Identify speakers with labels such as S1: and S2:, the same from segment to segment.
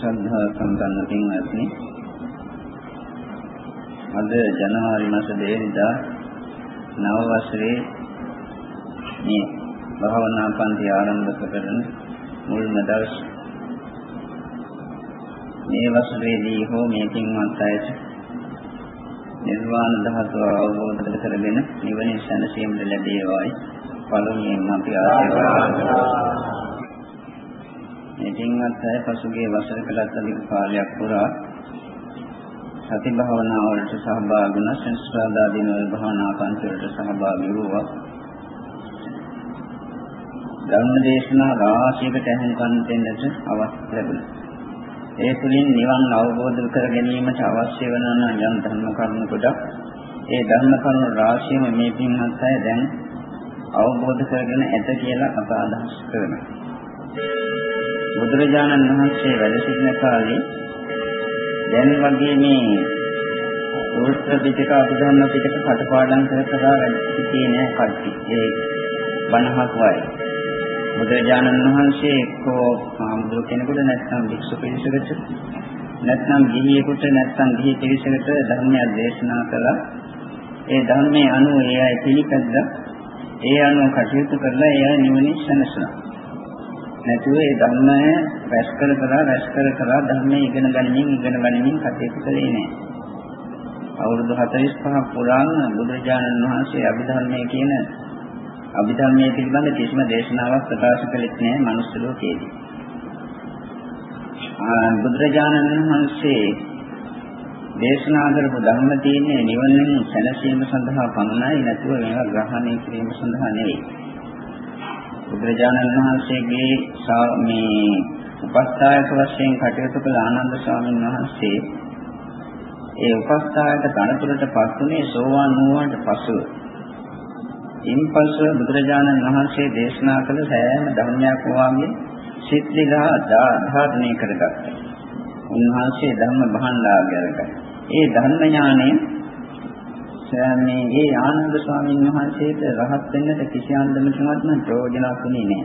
S1: ශ්‍රද්ධා සම්පන්න පින්වත්නි අද ජනවාරි මාස 2 වෙනිදා නව වසරේ මේ භාවනා පන්ති ආරම්භ කරන මුල්ම දවස මේ වසරේදී හෝ මේ පින්වත් අයට නිර්වාණ ධාතුව අවබෝධ කරගෙන නිවන සැනසීමට ලැබේවායි පළමුවෙන් අපි ආශිර්වාද කරනවා. මේ පින්වත් අය පසුගිය වසරකටත් අධික කාලයක් පුරා සති භාවනා වලට සහභාගී වුණ සංස්කාරදා දින වල භාවනා පන්ති වලට සහභාගී වුණා. ධර්ම දේශනා රාශියකට ඇහුම්කන් දෙන්නට අවස්ථ ලැබුණා. ඒ තුළින් නිවන් අවබෝධ කර ගැනීමට අවශ්‍ය වන යම් ධර්ම කරුණු කොටක් ඒ ධර්ම කරුණු රාශියම මේ පින්වත් අය දැන් අවබෝධ කරගෙන ඇත කියලා අප අදහස් කරනවා. බුදුරජාණන් වහන්සේ වැඩ සිටින කාලේ දැන් වගේ මේ සූත්‍ර පිටක අභිධර්ම පිටක කටපාඩම් කර කර වැඩ සිටියේ නෑ කට්ටිය. ඒ බණහක් වයි. බුදුරජාණන් වහන්සේ එක්කෝ ආම්දුර කෙනෙකුට නැත්නම් වික්ෂු පිරිසකට නැත්නම් ගිහියෙකුට නැත්නම් ගිහි පිරිසකට ධර්මයක් දේශනා කළා. ඒ ධර්මයේ අනුව ඒ අය පිළිපැද්දා. ඒ අනුව කටයුතු කරලා ඒ අය නිවනින් සැනසුණා. නැතුව ඒ ධර්මය රැස් කර කර රැස් කර කර ධර්මයේ ඉගෙන ගනිමින් ඉගෙන ගනිමින් කටයුතු කළේ නෑ. අවුරුදු 45ක් පුරාම බුදුරජාණන් වහන්සේ අභිධර්මයේ කියන අභිධර්මයේ පිළිබඳ කිසිම දේශනාවක් ප්‍රකාශ කළෙත් නෑ මනුස්ස ලෝකයේදී. බුදුරජාණන් වහන්සේ දේශනා කරපු ධර්ම තියෙන්නේ නිවනින් සැනසීම සඳහා පමණයි නැතුව මේවා ග්‍රහණය කිරීම සඳහා නෙවෙයි. බුදුරජාණන් වහන්සේගේ මේ උපස්ථායක වශයෙන් කටයුතු කළ ආනන්ද ස්වාමීන් වහන්සේ ඒ උපස්ථායක තනතුරට පත්ුනේ සෝවාන් වූාට පසුව. ඉන්පසු බුදුරජාණන් වහන්සේ දේශනා කළ සෑම ධර්මයක් වාගේ සිත් දිලා ධාරණය කරගත්තා. උන්වහන්සේ ධර්ම භාණ්ඩාගාරක. ඒ ධර්ම ඥාණය මේ ඒ ආනන්ද ස්වාමීන් වහන්සේට රහත් වෙන්නට කිසි අන්දමකින්වත් ප්‍රයෝජනක් වුණේ නැහැ.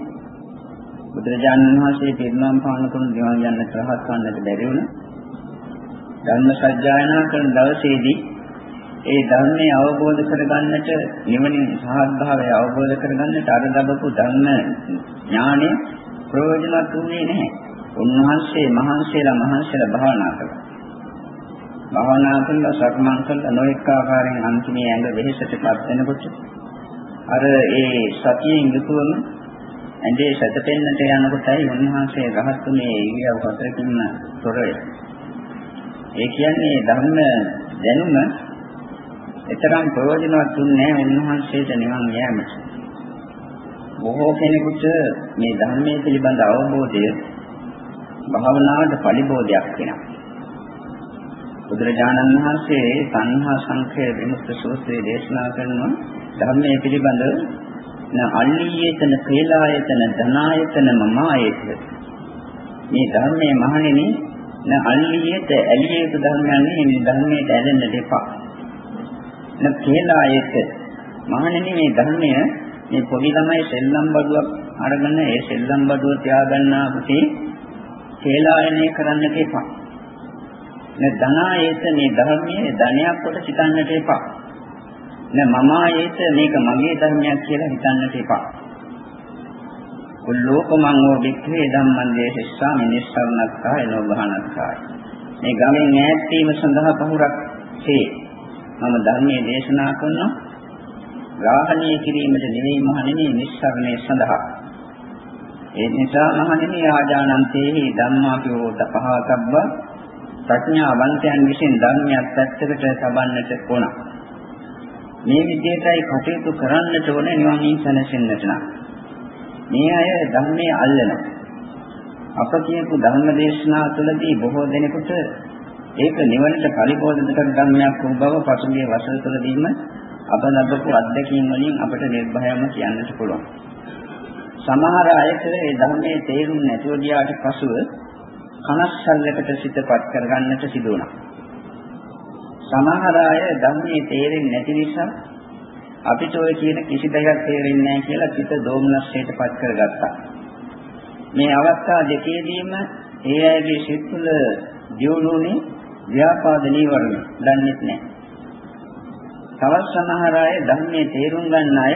S1: බුදුරජාණන් වහන්සේ පිරිනොම් පාන කරන දිවන් යන්නට රහත් වන්නට බැරි වුණා. ධර්ම සත්‍යයනා කරන දවසේදී ඒ ධර්මය අවබෝධ කරගන්නට නිවනින් සහභාගය අවබෝධ කරගන්නට අර ලැබපු ධර්ම ඥාණය ප්‍රයෝජනවත් වුණේ නැහැ. උන්වහන්සේ මහන්සියලා මහන්සියලා භාවනා කළා. භාවනා කළා සක්මන් කළා නොඑක ආකාරයෙන් අන්තිමේ ඇඟ වෙහෙසටපත් වෙනකොට අර ඒ සතියෙන් යුතුවම ඇඳේ සැතපෙන්නට යනකොටයි උන්වහන්සේ රහත්ුනේ ඉරියව් හතරකින්ම තොරය. ඒ කියන්නේ ධර්ම දැනුම එතරම් ප්‍රයෝජනවත් දුන්නේ උන්වහන්සේට නිවන් යෑමට. බොහෝ කෙනෙකුට මේ ධර්මයේ පිළිබඳ අවබෝධය භාවනාවට පරිබෝධයක් වෙනවා. බුදුරජාණන් වහන්සේ සංහා සංඛේ විමුක්ත සූත්‍රයේ දේශනා කරනවා. ධර්මයේ පිළිබඳ න අල්ලීයතන කේලායතන ධනායතන මමායත මේ ධර්මයේ මහණෙනි න අල්ලීයත ඇලියේත ධර්මයන් මේ ධර්මයට ඇලෙන්න දෙපා. න කේලායත මහණෙනි මේ ධර්මය මේ පොඩි ළමයි සෙල්ලම් බඩුවක් අරගෙන ඒ සෙල්ලම් බඩුව තියාගන්නා පුතේ කේලායනය කරන්නට එපා න ධනායේත මේ ධර්මයේ ධනයක් කොට සිතන්නට එපා. න මමායේත මේක මගේ ධර්මයක් කියලා හිතන්නට එපා. කුල්ලෝකමං වූ වික්ඛේ ධම්මං දේශස්සා මිනිස්සරණක්කාය නෝභානක්කාය. මේ ගමෙන් ඈත් වීම සඳහා පහුරක් සේ මම ධර්මයේ දේශනා කරනවා. ග්‍රහණය කිරීමට නෙවෙයි මහණෙනි නිස්සරණය සඳහා. ඒ නිසා මහණෙනි ආජානන්තේහි ධම්මාපියෝ තපහතබ්බා ප්‍රඥාවන්තයන් විසින් ධර්මයක් පැත්තකට තබන්නට ඕන. මේ විදිහටයි කටයුතු කරන්නට ඕන නිවනින් සැනසෙන්නට නම්. මේ අය ධර්මයේ අල්ලනවා. අප කියපු ධර්ම දේශනා තුළදී බොහෝ දෙනෙකුට ඒක නිවනට පරිපෝෂණ කරන ධර්මයක් වූ බව පසුගිය වසර තුළදීම අප ලැබපු අත්දැකීම් වලින් අපට නිර්භයම කියන්නට පුළුවන්. සමහර අයට මේ ධර්මයේ තේරුම් නැතුව ගියාට පසුව කනස්සල්ලකට සිතපත් කරගන්නට සිදු වුණා. සමහර අය ධර්මයේ තේරෙන්නේ නැති නිසා අපිට ඔය කියන කිසි දෙයක් තේරෙන්නේ නැහැ කියලා පිට දෝමනස්සයටපත් කරගත්තා. මේ අවස්ථා දෙකේදීම ඒ අයගේ සිත් තුළ දියුණුනේ ව්‍යාපාද නීවරණ දන්නේ නැහැ. තවත් සමහර අය ධර්මයේ තේරුම් ගන්න අය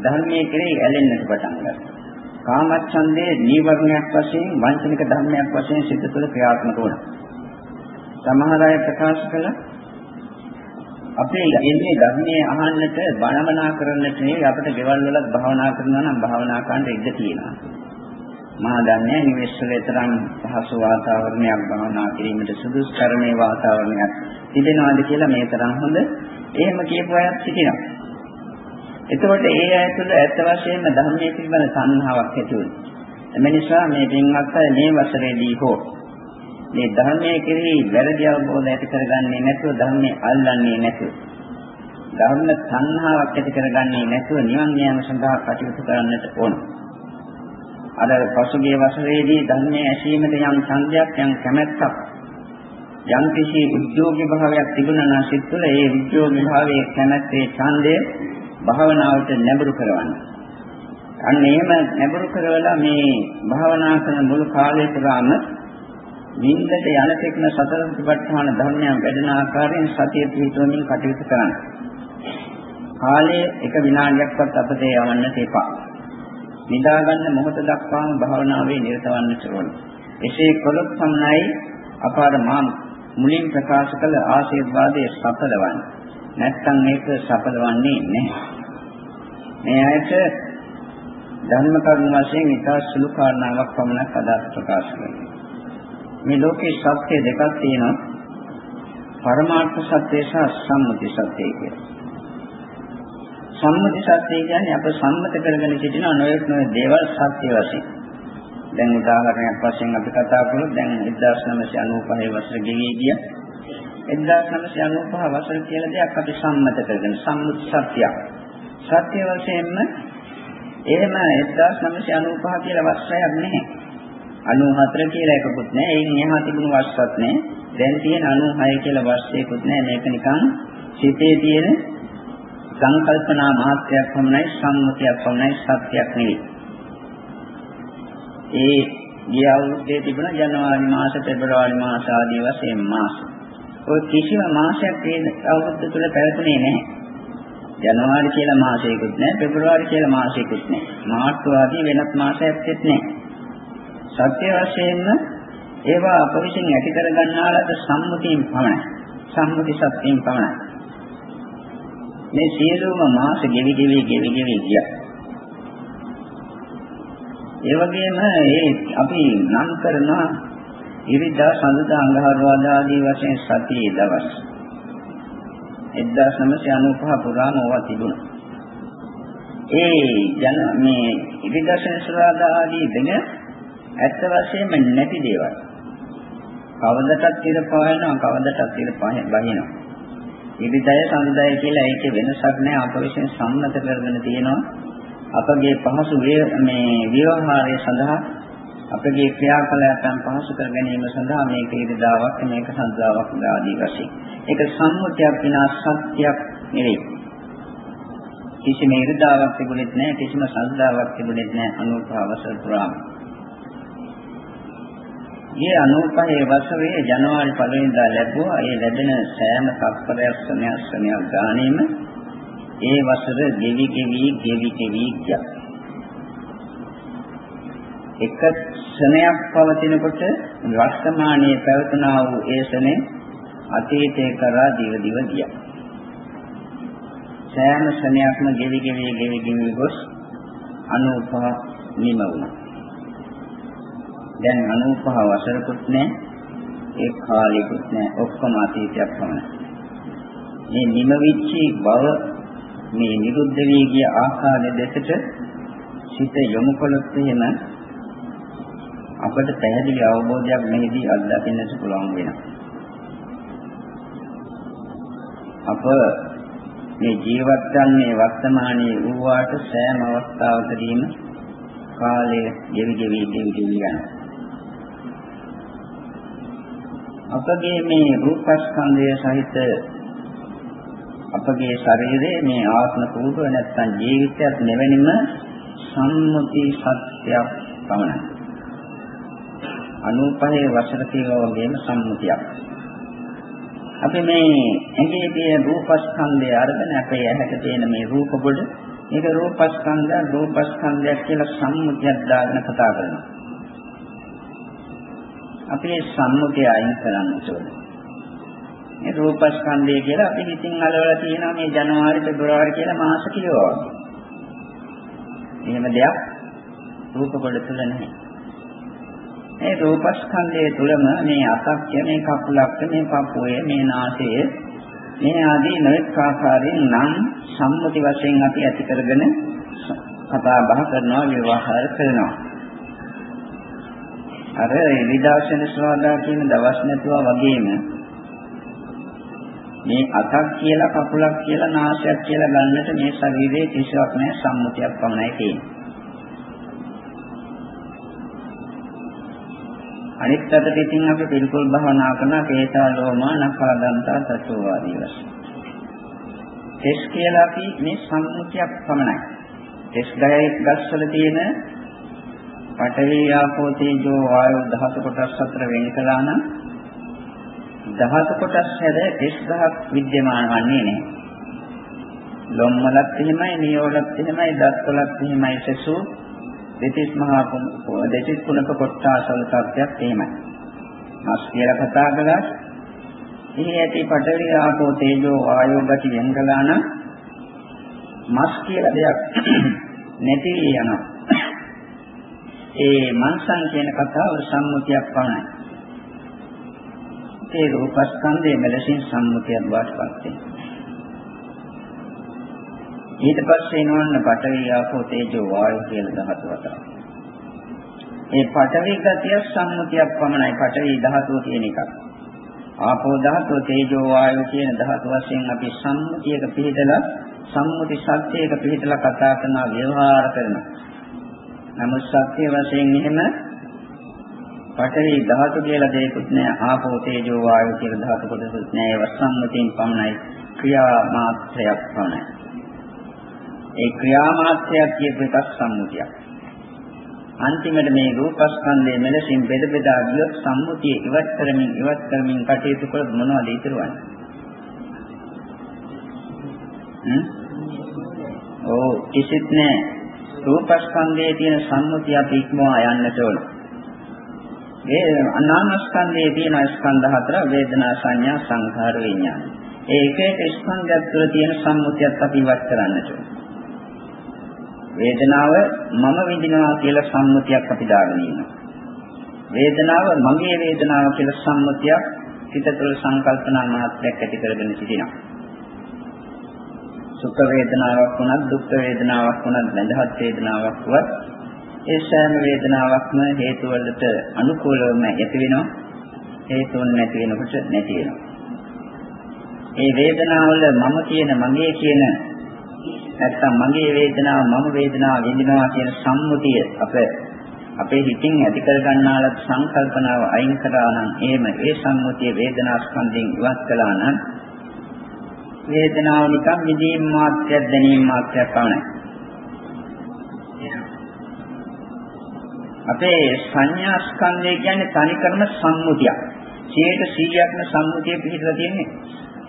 S1: ධර්මයේ කෙරෙහි ඇලෙන්නට පටන් ගන්නවා. කාමච්ඡන්දේ නීවරණයක් වශයෙන් වංචනික ධර්මයක් වශයෙන් සිත තුළ ක්‍රියාත්මක වුණා. සමහර අය ප්‍රකාශ කළා අපේ එන්නේ ධර්මයේ අහන්නට බණමනා කරන්නට නෙවෙයි අපිට ගෙවල් වලත් භාවනා කරනවා නම් භාවනා කරන්න ඉඩ තියෙනවා. මා දන්නේ නිවෙස් වල තරම් පහසු වාතාවරණයක් භාවනා කිරීමට සුදුසු කරන්නේ වාතාවරණයක් තිබෙනවාද කියලා මේ තරම් හොඳ එහෙම කියපු අයත් සිටිනවා. එතකොට ඒ අය තුළ ඇත්ත වශයෙන්ම ධර්මයේ පිළිබඳ සංහාවක් ඇති වෙනවා. එම නිසා මේ පින්වත් අය මේ වසරේදී හෝ මේ ධර්මයේ කෙරෙහි වැරදි අවබෝධ ඇති කරගන්නේ නැතුව ධර්මයේ අල්ලන්නේ නැතුව ධර්ම සංහාවක් ඇති කරගන්නේ නැතුව නිවන් යාම සඳහා කටයුතු කරන්නට ඕන. අර පසුගිය වසරේදී ධර්මයේ ඇසීමට යම් ඡන්දයක් යම් කැමැත්තක් යම් කිසි උද්‍යෝගී භාවයක් තිබුණා නම් සිත් තුළ ඒ උද්‍යෝගී භාවයේ කැමැත්තේ ඡන්දය භාවනාවට නැඹුරු කරවන්න. අන්න එහෙම නැඹුරු කරවලා මේ භාවනා කරන මුළු කාලය පුරාම නින්දට යන තෙක්න සතර සතිපට්ඨාන ධර්මයන් වැඩෙන ආකාරයෙන් සතිය පිහිටවමින් කටයුතු කරන්න. කාලයේ එක විනාඩියක්වත් අපතේ යවන්නට එපා. නිදා ගන්න මොහොත දක්වාම භාවනාවේ නිරත වන්නට ඕන. එසේ කළොත් සම්නයි අපාර මා මුලින් ප්‍රකාශ කළ ආශිර්වාදයේ සඵලවන්නේ. නැත්තම් මේක සඵලවන්නේ නැහැ. මේ ඇයට ධර්ම කරුණ වශයෙන් ඉතා සුළු කාරණාවක් පමණක් අදහස් ප්‍රකාශ කරනවා. මේ ලෝකේ සත්‍ය දෙකක් තියෙනවා. පරමාර්ථ සත්‍ය සහ සම්මුති සත්‍ය කියලා. සම්මුති සත්‍ය කියන්නේ අප සම්මත කරගෙන සිටින නොයෙක් නොයෙක් දේවල් සත්‍ය වශයෙන්. දැන් උදාහරණයක් වශයෙන් අපි කතා කරමු දැන් 1995 වසර ගෙවී ගිය 1995 වසර කියලා දෙයක් අපි සම්මත කරගෙන සම්මුති සත්‍යයක්. සත්‍ය වශයෙන්ම එහෙම 1995 කියලා වසරයක් නැහැ. 94 කියලා එකකුත් නැහැ. ඒන් එහා තිබුණු වස්සත් නැහැ. දැන් තියෙන 96 කියලා වස්සයකුත් නැහැ. මේක නිකන් සිතේ තියෙන සංකල්පනා මාත්‍රයක් පමණයි සම්මුතියක් පමණයි සත්‍යයක් නෙවෙයි. ඒ ගිය අවුරුද්දේ තිබුණ ජනවාරි මාස පෙබරවාරි මාස ආදී වශයෙන් මාස. ඔය කිසිම මාසයක් මේ අවුරුද්ද තුල පැවතුනේ නැහැ. ජනවාරි කියලා මාසයකුත් නැහැ, පෙබරවාරි කියලා මාසයකුත් නැහැ. මාර්තු ආදී වෙනත් මාසයක්ත් නැහැ. සත්‍ය වශයෙන්ම ඒවා අප විසින් ඇති කර ගන්නාලද සම්මුතියෙන් පමණයි. සම්මුති සත්‍යයෙන් පමණයි. මේ සියලුම මාස ගෙවි ගෙවි ගෙවි ගෙවි ගියා. ඒ වගේම ඒ අපි නම් කරන ඉරිදා සඳුදා අඟහරුවාදා ආදී වශයෙන් සතියේ දවස් 1995 පුරාම ඕවා තිබුණා. ඒ ජන මේ ඉරිදා සෙන්සුරාදා ආදී දින ඇත්ත වශයෙන්ම නැති දේවල්. කවදටත් ඉර පායනවා කවදටත් ඉර බහිනවා. ඉරිදය සමුදය කියලා ඒකේ වෙනසක් නැහැ අප විසින් සම්මත කරගෙන තියෙනවා. අපගේ පහසු මේ විවහාරය සඳහා අපගේ ක්‍රියාකලාපයන් පහසු කර ගැනීම සඳහා මේක ඉරිදාවක් මේක සඳාවක් ආදී වශයෙන්. ඒක සම්මුතියක් විනා සත්‍යයක් නෙවෙයි. කිසිම ඉරිදාවක් තිබුණෙත් නැහැ කිසිම සඳාවක් තිබුණෙත් නැහැ අනුපාවසර පුරාම. මේ 95 වසරේ ජනවාරි 1 වෙනිදා ලැබුවා. ඒ ලැබෙන සෑම තත්පරයක් සමයක් සමයක් ගානෙම ඒ වසර ගෙවි ගෙවි ගෙවි ගෙවි ගියා. එක ක්ෂණයක් පවතිනකොට වර්තමානයේ පැවතුනා වූ ඒ ක්ෂණය අතීතේ කරා දිව දිව ගියා. සෑම ක්ෂණයක්ම ගෙවි ගෙවි ගෙවි ගෙවි ගොස් 95 නිම වුණා. දැන් 95 වසරකුත් නැහැ. ඒ කාලෙකුත් නැහැ. ඔක්කොම අතීතයක් පමණයි. මේ නිමවිච්චි බව මේ නිරුද්ධ වී ගිය ආකාරය දෙකට සිත යොමු කළොත් එහෙම අපට පැහැදිලි අවබෝධයක් මෙහිදී අත්දකින්නට පුළුවන් වෙනවා. අප මේ ජීවත් වන්නේ වර්තමානයේ වූවාට සෑම අවස්ථාවකදීම කාලය ගෙවි ගෙවි ගෙවි ගෙවි යනවා. අපගේ මේ රූපස්කන්ධය සහිත අපගේ ශරීරයේ මේ ආත්ම කූපය නැත්තම් ජීවිතයත් නෙවෙනිම සම්මුති සත්‍යයක් පමණයි. 95 වසර කියලා වගේම සම්මුතියක්. අපි මේ ඇඟේ තියෙන රූපස්කන්ධය අරගෙන අපේ ඇහැට තියෙන මේ රූප කොට මේක රූපස්කන්ධය රූපස්කන්ධයක් කියලා සම්මුතියක් දාගෙන කතා කරනවා. අපි මේ සම්මුතිය අයින් කරන්න ඕනේ. මේ රූපස්කන්ධය කියලා අපි හිතින් අලවලා තියෙනවා මේ ජනවාරි පෙබරවාරි කියලා මාස කිලෝ වගේ. එහෙම දෙයක් රූප කොට තුල නැහැ. මේ රූපස්කන්ධය තුලම මේ අසක්්‍ය මේ කකුලක් මේ පපුවේ මේ නාසය මේ ආදී නොඑක ආකාරයෙන් නම් සම්මුති වශයෙන් අපි ඇති කරගෙන කතා බහ කරනවා ව්‍යවහාර කරනවා. අර විදාශන ස්වාදා කියන දවස් නැතුවා වගේම මේ අතක් කියලා කකුලක් කියලා නාසයක් කියලා ගන්නට මේ ශරීරයේ කිසිවක් නැහැ සම්මුතියක් පමණයි තියෙන්නේ. අනිත් අතට ඉතින් අපි පිළිකුල් භවනා කරන කේතා ලෝමා නඛා දන්තා තසෝ ආදී වශයෙන්. තෙස් කියලා අපි මේ සම්මුතියක් පමණයි. තෙස් ගහේ ගස්වල තියෙන පඨවි ආපෝ තේජෝ වායෝ ධාතු කොටස් අතර වෙන් කළා නම් ධාතු කොටස් හැද 30000ක් විද්‍යමාන වන්නේ නැහැ. ලොම් වලත් එහෙමයි, නියවලත් එහෙමයි, දත් වලත් එහෙමයි සසු දෙතිස් මහා දෙතිස් කුණක කොට්ටාසල සත්‍යයක් එහෙමයි. මස් කියලා කතා කළා. ඉහි ඇති පඨවි ආපෝ තේජෝ වායෝ ගති වෙන් කළා නම් මස් කියලා දෙයක් නැති යනවා. ඒ මන්සන් කියන කතාව සම්මුතියක් පමණයි. ඒ රූපස්කන්ධයේ මෙලෙසින් සම්මුතියක් බවට පත් වෙනවා. ඊට පස්සේ එනවන්න පඨවි ආපෝ තේජෝ වායෝ කියලා ධාතු වතාව. ඒ පඨවි ගතිය සම්මුතියක් පමණයි පඨවි ධාතුව කියන එකක්. ආපෝ ධාතුව තේජෝ වායෝ කියන ධාතු වශයෙන් අපි සම්මුතියක පිළිදලා සම්මුති සත්‍යයක පිළිදලා කතා කරන ව්‍යවහාර කරනවා. නමුත් සත්‍ය වශයෙන් එහෙම පඨවි ධාතු කියලා දෙයක්වත් නැහැ ආපෝ තේජෝ වායෝ කියලා ධාතු කොටසුත් නැහැ ඒවා සම්මුතියෙන් පමණයි ක්‍රියා මාත්‍රයක් පමණයි ඒ ක්‍රියා මාත්‍රයක් කියපු එකක් සම්මුතියක්. අන්තිමට මේ රූපස්කන්ධයේ මෙලෙසින් බෙද බෙදා ගියොත් සම්මුතිය ඉවත් කරමින් ඉවත් කරමින් කටයුතු කළොත් මොනවද ඉතුරුවන්නේ? හ්ම්? ඕ කිසිත් නෑ. රූපස්කන්ධයේ තියෙන සම්මුතිය අපි ඉක්මවා යන්නට ඕනේ. මේ අනාමස්කන්ධයේ තියෙන ස්කන්ධ හතර වේදනා සංඥා සංඛාර විඥාන. ඒ එක එක ස්කන්ධයක් තුළ තියෙන සම්මුතියත් අපි ඉවත් කරන්නට වේදනාව මම විඳිනවා කියලා සම්මුතියක් අපි දාගෙන ඉන්නවා. වේදනාව මගේ වේදනාව කියලා සම්මුතියක් හිත තුළ සංකල්පනා මාත්‍රයක් ඇති කරගෙන සිටිනවා. සුඛ වේදනාවක් වුණත් දුක් වේදනාවක් වුණත් නැදහත් වේදනාවක් වුවත් ඒ සෑම වේදනාවක්ම හේතු වලට අනුකූලවම ඇති වෙනවා. හේතුන් නැති වෙනකොට නැති වෙනවා. ඒ වේදනාවල මම කියන මගේ කියන නැත්තම් මගේ වේදනාව මම වේදනාව විඳිනවා කියන සම්මුතිය අප අපේ හිතින් ඇති කර ගන්නාලත් සංකල්පනාව අයින් කරා නම් එහෙම ඒ සම්මුතිය වේදනා ස්කන්ධයෙන් ඉවත් කළා නම් වේදනාව නිකම් විදීම් මාත්‍රයක් දැනීම මාත්‍රයක් පමණයි. අපේ සංඥා ස්කන්ධය කියන්නේ තනිකරම සම්මුතියක්. 100%ක්ම සම්මුතිය පිළිබඳව තියෙන්නේ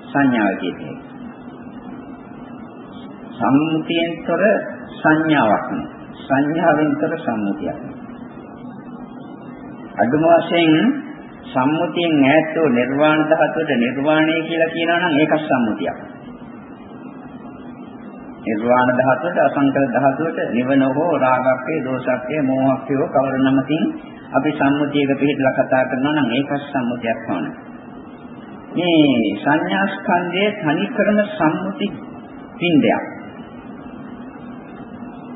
S1: සංඥාව කියන්නේ. සම්මුතියෙන්තර සංඥාවක් නෙවෙයි. සංඥාවෙන්තර සම්මුතියක් නෙවෙයි. අදුම වශයෙන් සම්මුතියෙන් ඈත් වූ නිර්වාණ ධාතුවට නිර්වාණය කියලා කියනවා නම් ඒකත් සම්මුතියක්. නිර්වාණ ධාතුවට අසංකල ධාතුවට නිවන හෝ රාගක්කේ දෝෂක්කේ මෝහක්කේ කවර නමකින් අපි සම්මුතියක පිළිපදලා කතා කරනවා නම් ඒකත් සම්මුතියක් වන. මේ සංඥා ස්කන්ධයේ තනි කරන සම්මුති පින්ඩයක්.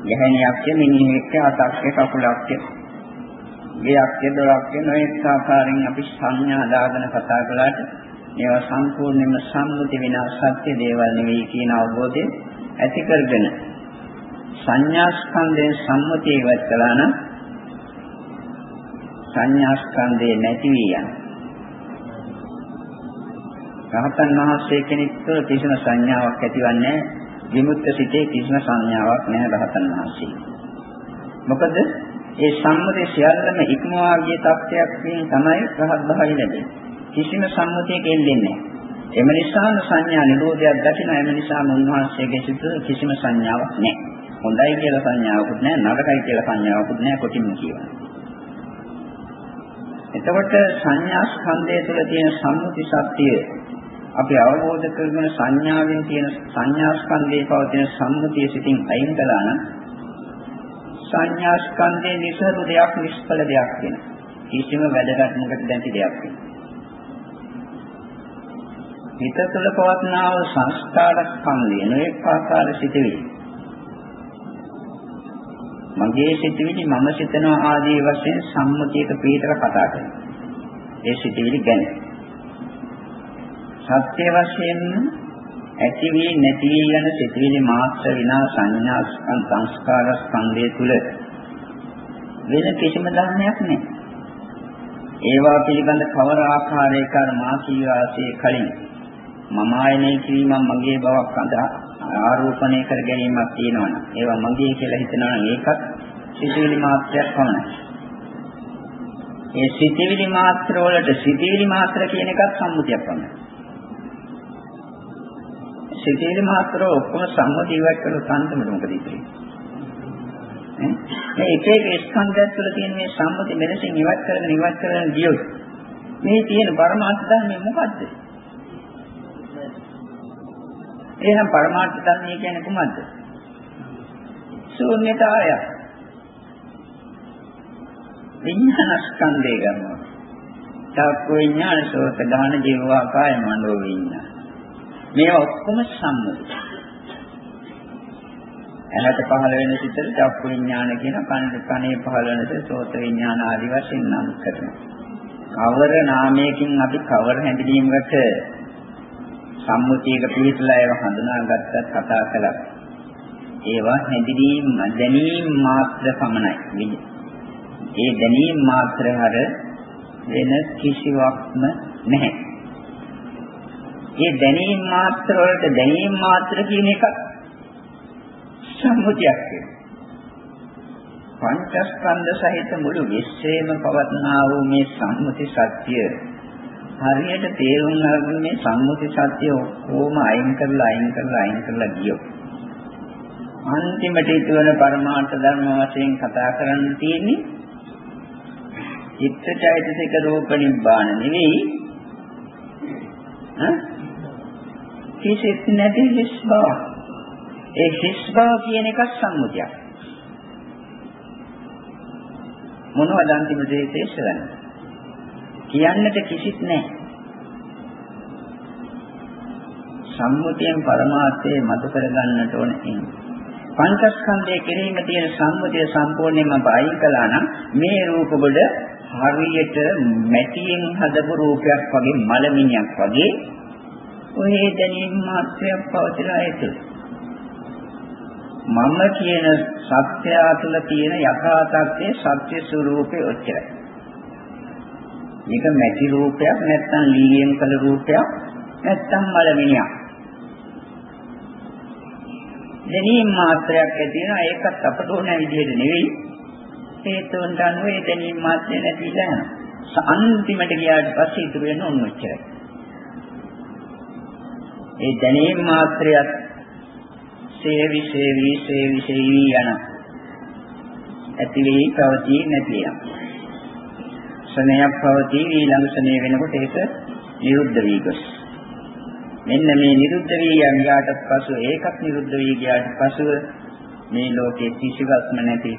S1: යහනියක්ක මිනිහෙක්ක හතක්ක කකුලක්ක ගියක්ක දොරක්ක නොඑක ආකාරයෙන් අපි සංඥා දාගෙන කතා කළාට ඒවා සම්පූර්ණයෙන්ම සම්මුති විනා සත්‍ය දේවල් නෙවෙයි කියන අවබෝධය ඇති කරගෙන සංඥා ස්කන්ධයෙන් සම්මුතිය ඉවත් කළා නම් සංඥා ස්කන්ධේ නැති වී යන. රහතන් වහන්සේ කෙනෙක් තුළ කිසිම සංඥාවක් ඇතිවන්නේ විමුක්ත සිතේ කිසිම සංඥාවක් නැහැ රහතන් වහන්සේ. මොකද ඒ සම්මුතිය සියල්ලම ඉක්මවා ගිය තත්ත්වයක් වින් තමයි රහත් භාවය ලැබෙන්නේ. කිසිම සම්මුතියක එල්ලෙන්නේ නැහැ. එම නිසාම සංඥා නිරෝධයක් දකින එම නිසාම උන්වහන්සේගේ සිත කිසිම සංඥාවක් නැහැ. හොඳයි කියලා සංඥාවකුත් නැහැ, නරකයි කියලා සංඥාවකුත් නැහැ කොටින්ම කියනවා. එතකොට සංඥා ස්කන්ධය තුළ තියෙන සම්මුති සත්‍යය අපි අවබෝධ කරගෙන සංඥාවෙන් තියෙන සංඥා ස්කන්ධයේ පවතින සම්මුතිය සිටින් අයින් කළා නම් සංඥා ස්කන්ධයේ නිසරු දෙයක් නිෂ්ඵල දෙයක් වෙන. කිසිම වැදගත්මකට දැටි දෙයක් වෙන. හිත තුළ පවත්නා වූ සංස්කාර ස්කන්ධය නොඑක ආකාර සිටිවිලි. මගේ සිටිවිලි මම සිතනවා ආදී වශයෙන් සම්මුතියක පිටර කතා කරනවා. ඒ සිටිවිලි ගැන. සත්‍ය වශයෙන්ම ඇති වී නැති වී යන සිතිවිලි මාත්‍ර විනා සංඥා සංස්කාර ස්කන්ධය තුල වෙන කිසිම ධර්මයක් නැහැ. ඒවා පිළිබඳ කවර ආකාරයක මාසී වාසයේ කලින් මම ආයනය කිරීම මගේ බවක් අඳා ආරෝපණය කර ගැනීමක් තියෙනවනම් ඒවා මගේ කියලා හිතනවනම් ඒකත් සිතිවිලි මාත්‍රයක් පමණයි. ඒ සිතිවිලි මාත්‍ර වලට සිතිවිලි මාත්‍ර කියන එකත් සම්මුතියක් පමණයි. සිතේලි මාත්‍ර ඔක්කොම සම්මුති ඉවත් කරලා සම්තමට මොකද ඉතිරි? මේ එක එක ස්කන්ධයන් තුළ තියෙන මේ සම්මුති මෙලෙසින් ඉවත් කරගෙන ඉවත් කරගෙන ගියොත් මේ තියෙන පරමාර්ථ ධර්මය මොකද්ද? එහෙනම් පරමාර්ථ ධර්මය කියන්නේ කොහොමද? ශූන්‍යතාවය. විඥාන ස්කන්ධය ගන්නවා. චක්ක විඥාන සෝත ගාන ජීවා කාය මනෝ විඥාන මේවා ඔක්කොම සම්මුති. ඇහැට පහළ වෙන සිතට චක්කු විඥාන කියන කනට කනේ පහළ වෙන සිත සෝත විඥාන ආදී වශයෙන් නම් කරනවා. කවර නාමයකින් අපි කවර හැඳිනීමකට සම්මුතියක පිළිතුලා ඒවා හඳුනාගත්තත් කතා කළා. ඒවා හැඳිනීම දැනීම මාත්‍ර පමණයි. ඒ දැනීම මාත්‍ර හර වෙන කිසිවක්ම නැහැ. ඒ දැනීම මාත්‍ර වලට දැනීම මාත්‍ර කියන එක සම්මුතියක් වෙනවා. පංචස්කන්ධ සහිත මුළු විශ්වයේම පවත්නා වූ මේ සම්මුති සත්‍ය හරියට තේරුම් ගන්න මේ සම්මුති සත්‍ය ඔක්කොම අයින් කරලා අයින් කරලා අයින් කරලා ගියොත් අන්තිමට ඉතුවන පරමාර්ථ ධර්ම වශයෙන් කතා කරන්න තියෙන්නේ චිත්තචෛතසික රූප නිබ්බාන නෙවෙයි කිසිත් නැති හිස් බව. ඒ හිස් බව කියන එක සම්මුතියක්. මොනවද අන්තිම දේ තේසරන්නේ? කියන්නට කිසිත් නැහැ. සම්මුතියෙන් පරමාර්ථයේ මත කරගන්නට ඕන එන්නේ. පංචස්කන්ධයේ කෙරෙහිම තියෙන සම්මුතිය සම්පූර්ණයෙන්ම බයින් කළා නම් මේ රූප වල හරියට මැටියෙන් හදපු රූපයක් වගේ මලමිණියක් වගේ ඔය දැනීම මාත්‍රයක් පවතිලා ඒක. මම කියන සත්‍යය තුළ තියෙන යථා තත්ත්වයේ සත්‍ය ස්වરૂපේ ඔච්චරයි. මේක මැටි රූපයක් නැත්නම් ලීයෙන් කළ රූපයක් නැත්නම් මලමිණියක්. දැනීම මාත්‍රයක් ඇතිවෙනවා ඒකත් අපට ඕන විදිහට නෙවෙයි හේතුන් අනුව ඒ දැනීම මාත්‍රය නැතිලා යනවා. අන්තිමට ගියාට පස්සේ ඉතුරු වෙන ඔන්න ඔච්චරයි. ඒ දැනීම මාත්‍රයත් සේවි සේවි සේවි සේවි යන ඇති වී පවතී නැති යන සනයක් පවතී ඊළඟ සනය වෙනකොට ඒක නිරුද්ධ වී ගොස්. මෙන්න මේ නිරුද්ධ වී යන්ගාට පසු ඒකත් නිරුද්ධ වී ගියාට පසුව මේ ලෝකයේ කිසිවක්ම නැති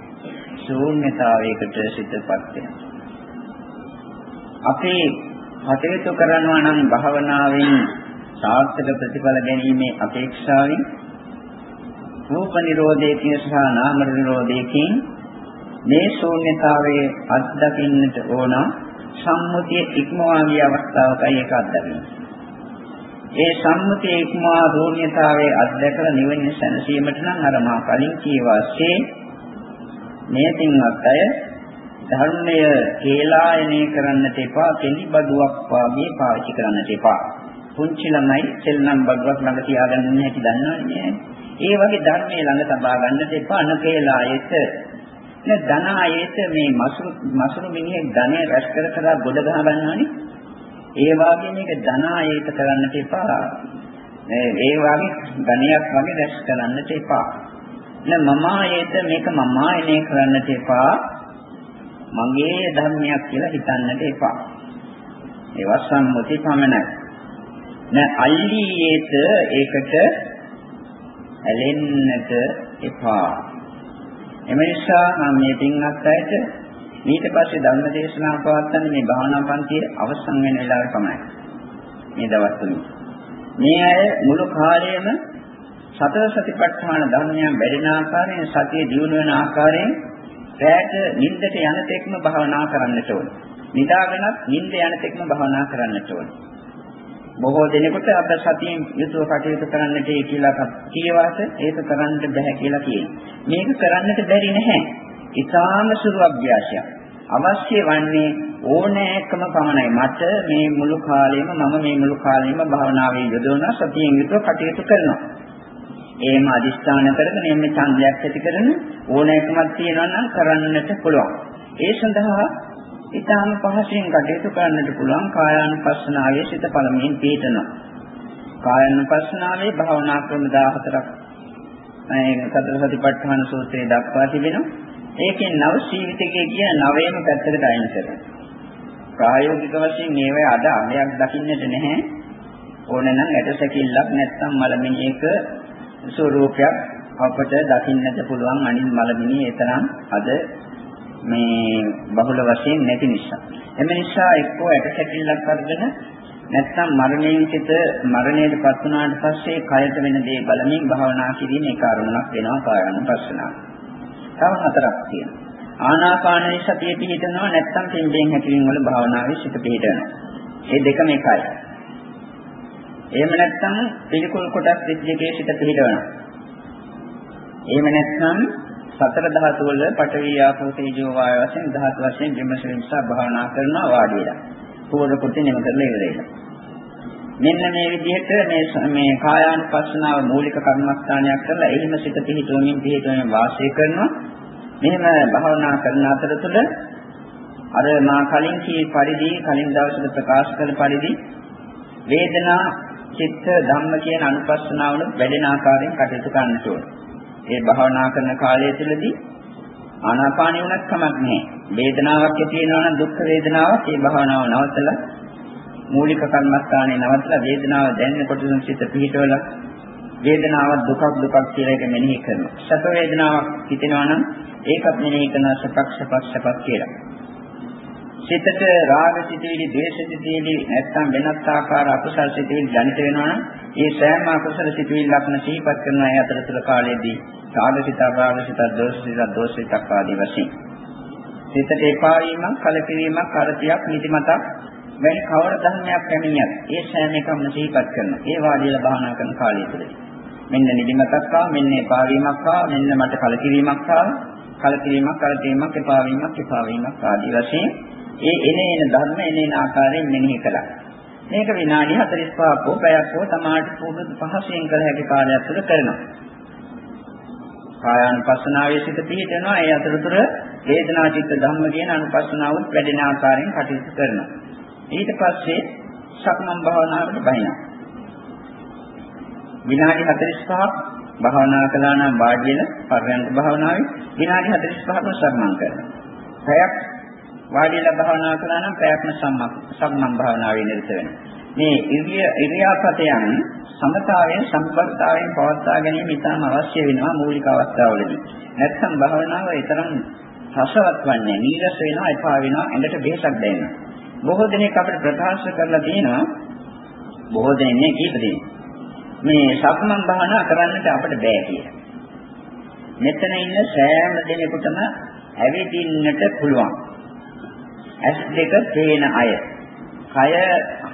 S1: ශූන්‍යතාවයකට සිතපත් වෙනවා. අපි කටයුතු කරනවා නම් භාවනාවෙන් සාර්ථක ප්‍රතිඵල ගැනීමේ අපේක්ෂාවෙන් රූප නිරෝධයේ සහ නාම නිරෝධයෙන් මේ ශූන්‍යතාවයේ අත්දකින්නට ඕන සම්මුතිය ඉක්මවා ගිය අවස්ථාවකයි ඒක අත්දකින්නේ. ඒ සම්මුතිය ඉක්මවා ශූන්‍යතාවයේ අත්දැකලා නිවෙන සැනසීමට නම් අර මා කලින් කීවාසේ මෙයටින්වත් අය ධර්මය කේලායනය කරන්නට එපා, කෙලිබදුවක් වාගේ පාවිච්චි කරන්නට එපා. පුංචි ළමයි සෙල්ලම් බග්ගක් ළඟ තියාගන්න නැති දන්නවනේ. ඒ වගේ ධර්මයේ ළඟ තබා ගන්නට එපා අනකේලායෙත් නේ ධන ආයේත මේ මසුරු මසුරු මිනිහෙක් ධනය රැස් කර කර ගොඩ ගහ ගන්නවනේ. ඒ වාගේ මේක ධන ආයේත කරන්නට එපා. ඒ වාගේ ධනයක් වගේ රැස් කරන්නට එපා. නේ මම ආයේත මේක මම ආයනේ කරන්නට එපා. මගේ ධර්මයක් කියලා හිතන්නට එපා. ඒවා සම්මුති පමණයි. නෑ අල්ලීයේත ඒකට ඇලෙන්නට එපා. එම නිසා මම මේ පින්වත් අයට ඊට පස්සේ ධර්ම දේශනා පවත්වන්නේ මේ භාවනා පන්තියේ අවසන් වෙන වෙලාවට පමණයි. මේ දවස්වල. මේ අය මුළු කාලයම සතර සතිපට්ඨාන ධර්මයන් වැඩෙන ආකාරයෙන් සතිය දියුණු වෙන ආකාරයෙන් රැට නිින්දට යන තෙක්ම භාවනා කරන්නට ඕනේ. නිදාගෙනත් නිින්ද යන තෙක්ම භාවනා කරන්නට ඕනේ. බොහෝ දෙනෙකුට අප සතියෙන් යුතුව කටයුතු කරන්නට කියලා කියවාට ඒක කරන්න බෑ කියලා කියනවා. මේක කරන්නට බැරි නැහැ. ඊටාම සුළු අභ්‍යාසයක්. අවශ්‍ය වන්නේ ඕනෑකම පමණයි. මට මේ මුළු කාලෙම මම මේ මුළු කාලෙම භාවනාවේ යොදවන සතියෙන් යුතුව කටයුතු කරනවා. එහෙම අදිස්ථාන කරගෙන එන්නේ ඡන්දයක් ඇති කරන ඕනෑකමක් තියෙනවා නම් කරන්නට පුළුවන්. ඒ සඳහා ඊටාම පහසුවෙන් කටයුතු කරන්නට පුළුවන් කායානුපස්සනාවේ සිත පළමුවෙන් පිළිතනවා. කායානුපස්සනාවේ භාවනා ක්‍රම 14ක් මේ සතර සතිපට්ඨාන සූත්‍රයේ දක්වා තිබෙනවා. ඒකෙන් නව ජීවිතයේ කියන නවයම පැත්තකට අයින් කරනවා. ප්‍රායෝගික වශයෙන් මේවයි අද අමයක් දකින්නට නැහැ. ඕනනම් ඇටසැකිල්ලක් නැත්නම් මලමිණියක ස්වરૂපයක් අපට දකින්නට පුළුවන් අනිත් මලමිණිය එතරම් අද මේ බහුල වශයෙන් නැති නිසා. එම නිසා එක්කෝ ඇටසැකිල්ලක් අරගෙන නැත්නම් මරණයෙන් සිට මරණයට පත් වුණාට පස්සේ කයට වෙන දේ බලමින් භාවනා කිරීම ඒ කාරණයක් වෙනවා කායानुපස්සනාව. තව හතරක් තියෙනවා. ආනාපානයේ සතිය පිහිටනවා නැත්නම් පින්බෙන් හැකිලින් වල භාවනාවේ සිට පිහිටනවා. මේ දෙකම එකයි. එහෙම නැත්නම් පිළිකුල් කොටස් දෙකේ සිට පිහිටවනවා. එහෙම නැත්නම් සතර ධාතු වල පඨවි ආපෝ තේජෝ වායු වශයෙන් ධාතු වශයෙන් විමසන නිසා භාවනා කරනවා වාඩි වෙලා. පූර්ව කොට නිම කරලා ඉවරයි. මෙන්න මේ විදිහට මේ මේ කායානුපස්සනාව මූලික කර්මස්ථානයක් කරලා එහිම සිත පිහිටුවමින් පිහිටුවමින් වාසය කරනවා. මෙහෙම භාවනා කරන අතරතුර අර මා කලින් කී පරිදි කලින් දවසට ප්‍රකාශ කළ පරිදි වේදනා චිත්ත ධම්ම කියන අනුපස්සනාවල වැඩෙන ආකාරයෙන් කටයුතු කරන්න ඕනේ. ඒ භාවනා කරන කාලය තුළදී ආනාපානිය උනත් කමක් නැහැ. වේදනාවක් ඇති වෙනවා නම් දුක් වේදනාවක් ඒ භාවනාව නවත්තලා මූලික කර්මස්ථානයේ නවත්තලා වේදනාව දැනෙනකොට සිත පිහිටවල වේදනාවක් දුකක් දුකක් කියලා එක මෙනෙහි කරනවා. සැප වේදනාවක් හිතෙනවා නම් ඒකත් මෙනෙහි කරනවා සපක් සපක් සපක් කියලා. සිතට රාග සිතේලි, ද්වේෂ සිතේලි නැත්නම් වෙනත් ආකාර අකුසල් සිතේලි ජනිත වෙනවා නම් ඒ සෑම අකුසල සිතවිල්ලක්ම සිහිපත් කරන අය අතරතුර කාලයේදී රාගසිත, රාගසිත, දෝෂසිත, දෝෂසිත ආදී වශයෙන් සිතට එපා වීමක්, කලකිරීමක්, අරතියක්, නිදිමතක් වැනි කවර ධර්මයක් පැමිණියත් ඒ සෑම එකම සිහිපත් කරනවා. ඒ වාදීලා භාවනා කරන කාලය තුළදී. මෙන්න නිදිමතක් ආවා, මෙන්න එපා වීමක් ආවා, මෙන්න මට කලකිරීමක් ආවා, කලකිරීමක්, කලකිරීමක්, එපා වීමක්, එපා වීමක් ආදී වශයෙන් ඒ එනේන ධර්ම එනේන ආකාරයෙන් මෙනෙහි කළා. මේක විනාඩි 45ක් හෝ පැයක් හෝ තමාට පුරුදු පහසෙන් කළ හැකි කාලයක් තුළ කරනවා. කායානුපස්සනාවේ සිට පිහිටනවා ඒ අතරතුර වේදනා චිත්ත ධම්ම කියන අනුපස්සනාවත් වැඩෙන ආකාරයෙන් කටයුතු කරනවා. ඊට පස්සේ සක්මන් භාවනාවට බහිනවා. විනාඩි 45ක් භාවනා කළා නම් වාඩි වෙන පරයන්ක භාවනාවේ විනාඩි 45ක් සක්මන් කරනවා. පැයක් වාඩිලා භාවනා කළා නම් පැයක්ම සම්මක් සම්මන් භාවනාවේ නිරත වෙනවා. මේ ඉරිය ඉරියාපතයන් සමතාවයෙන් සම්පර්තාවයෙන් පවත්වා ගැනීම ඉතාම අවශ්‍ය වෙනවා මූලික අවස්ථාවලදී. නැත්නම් භාවනාව ඊතරම් රසවත් වන්නේ නීරස වෙනවා එපා වෙනවා ඇඟට බෙහෙතක් දැනෙනවා. බොහෝ දෙනෙක් අපිට ප්‍රකාශ කරලා තියෙනවා බොහෝ දෙනෙක් කීප දෙනෙක් මේ සක්මන් භාවනා කරන්නට අපිට බෑ කියලා. මෙතන ඉන්න සෑම දෙනෙකුටම ඇවිදින්නට පුළුවන්. ඇස් දෙක පේන අය. කය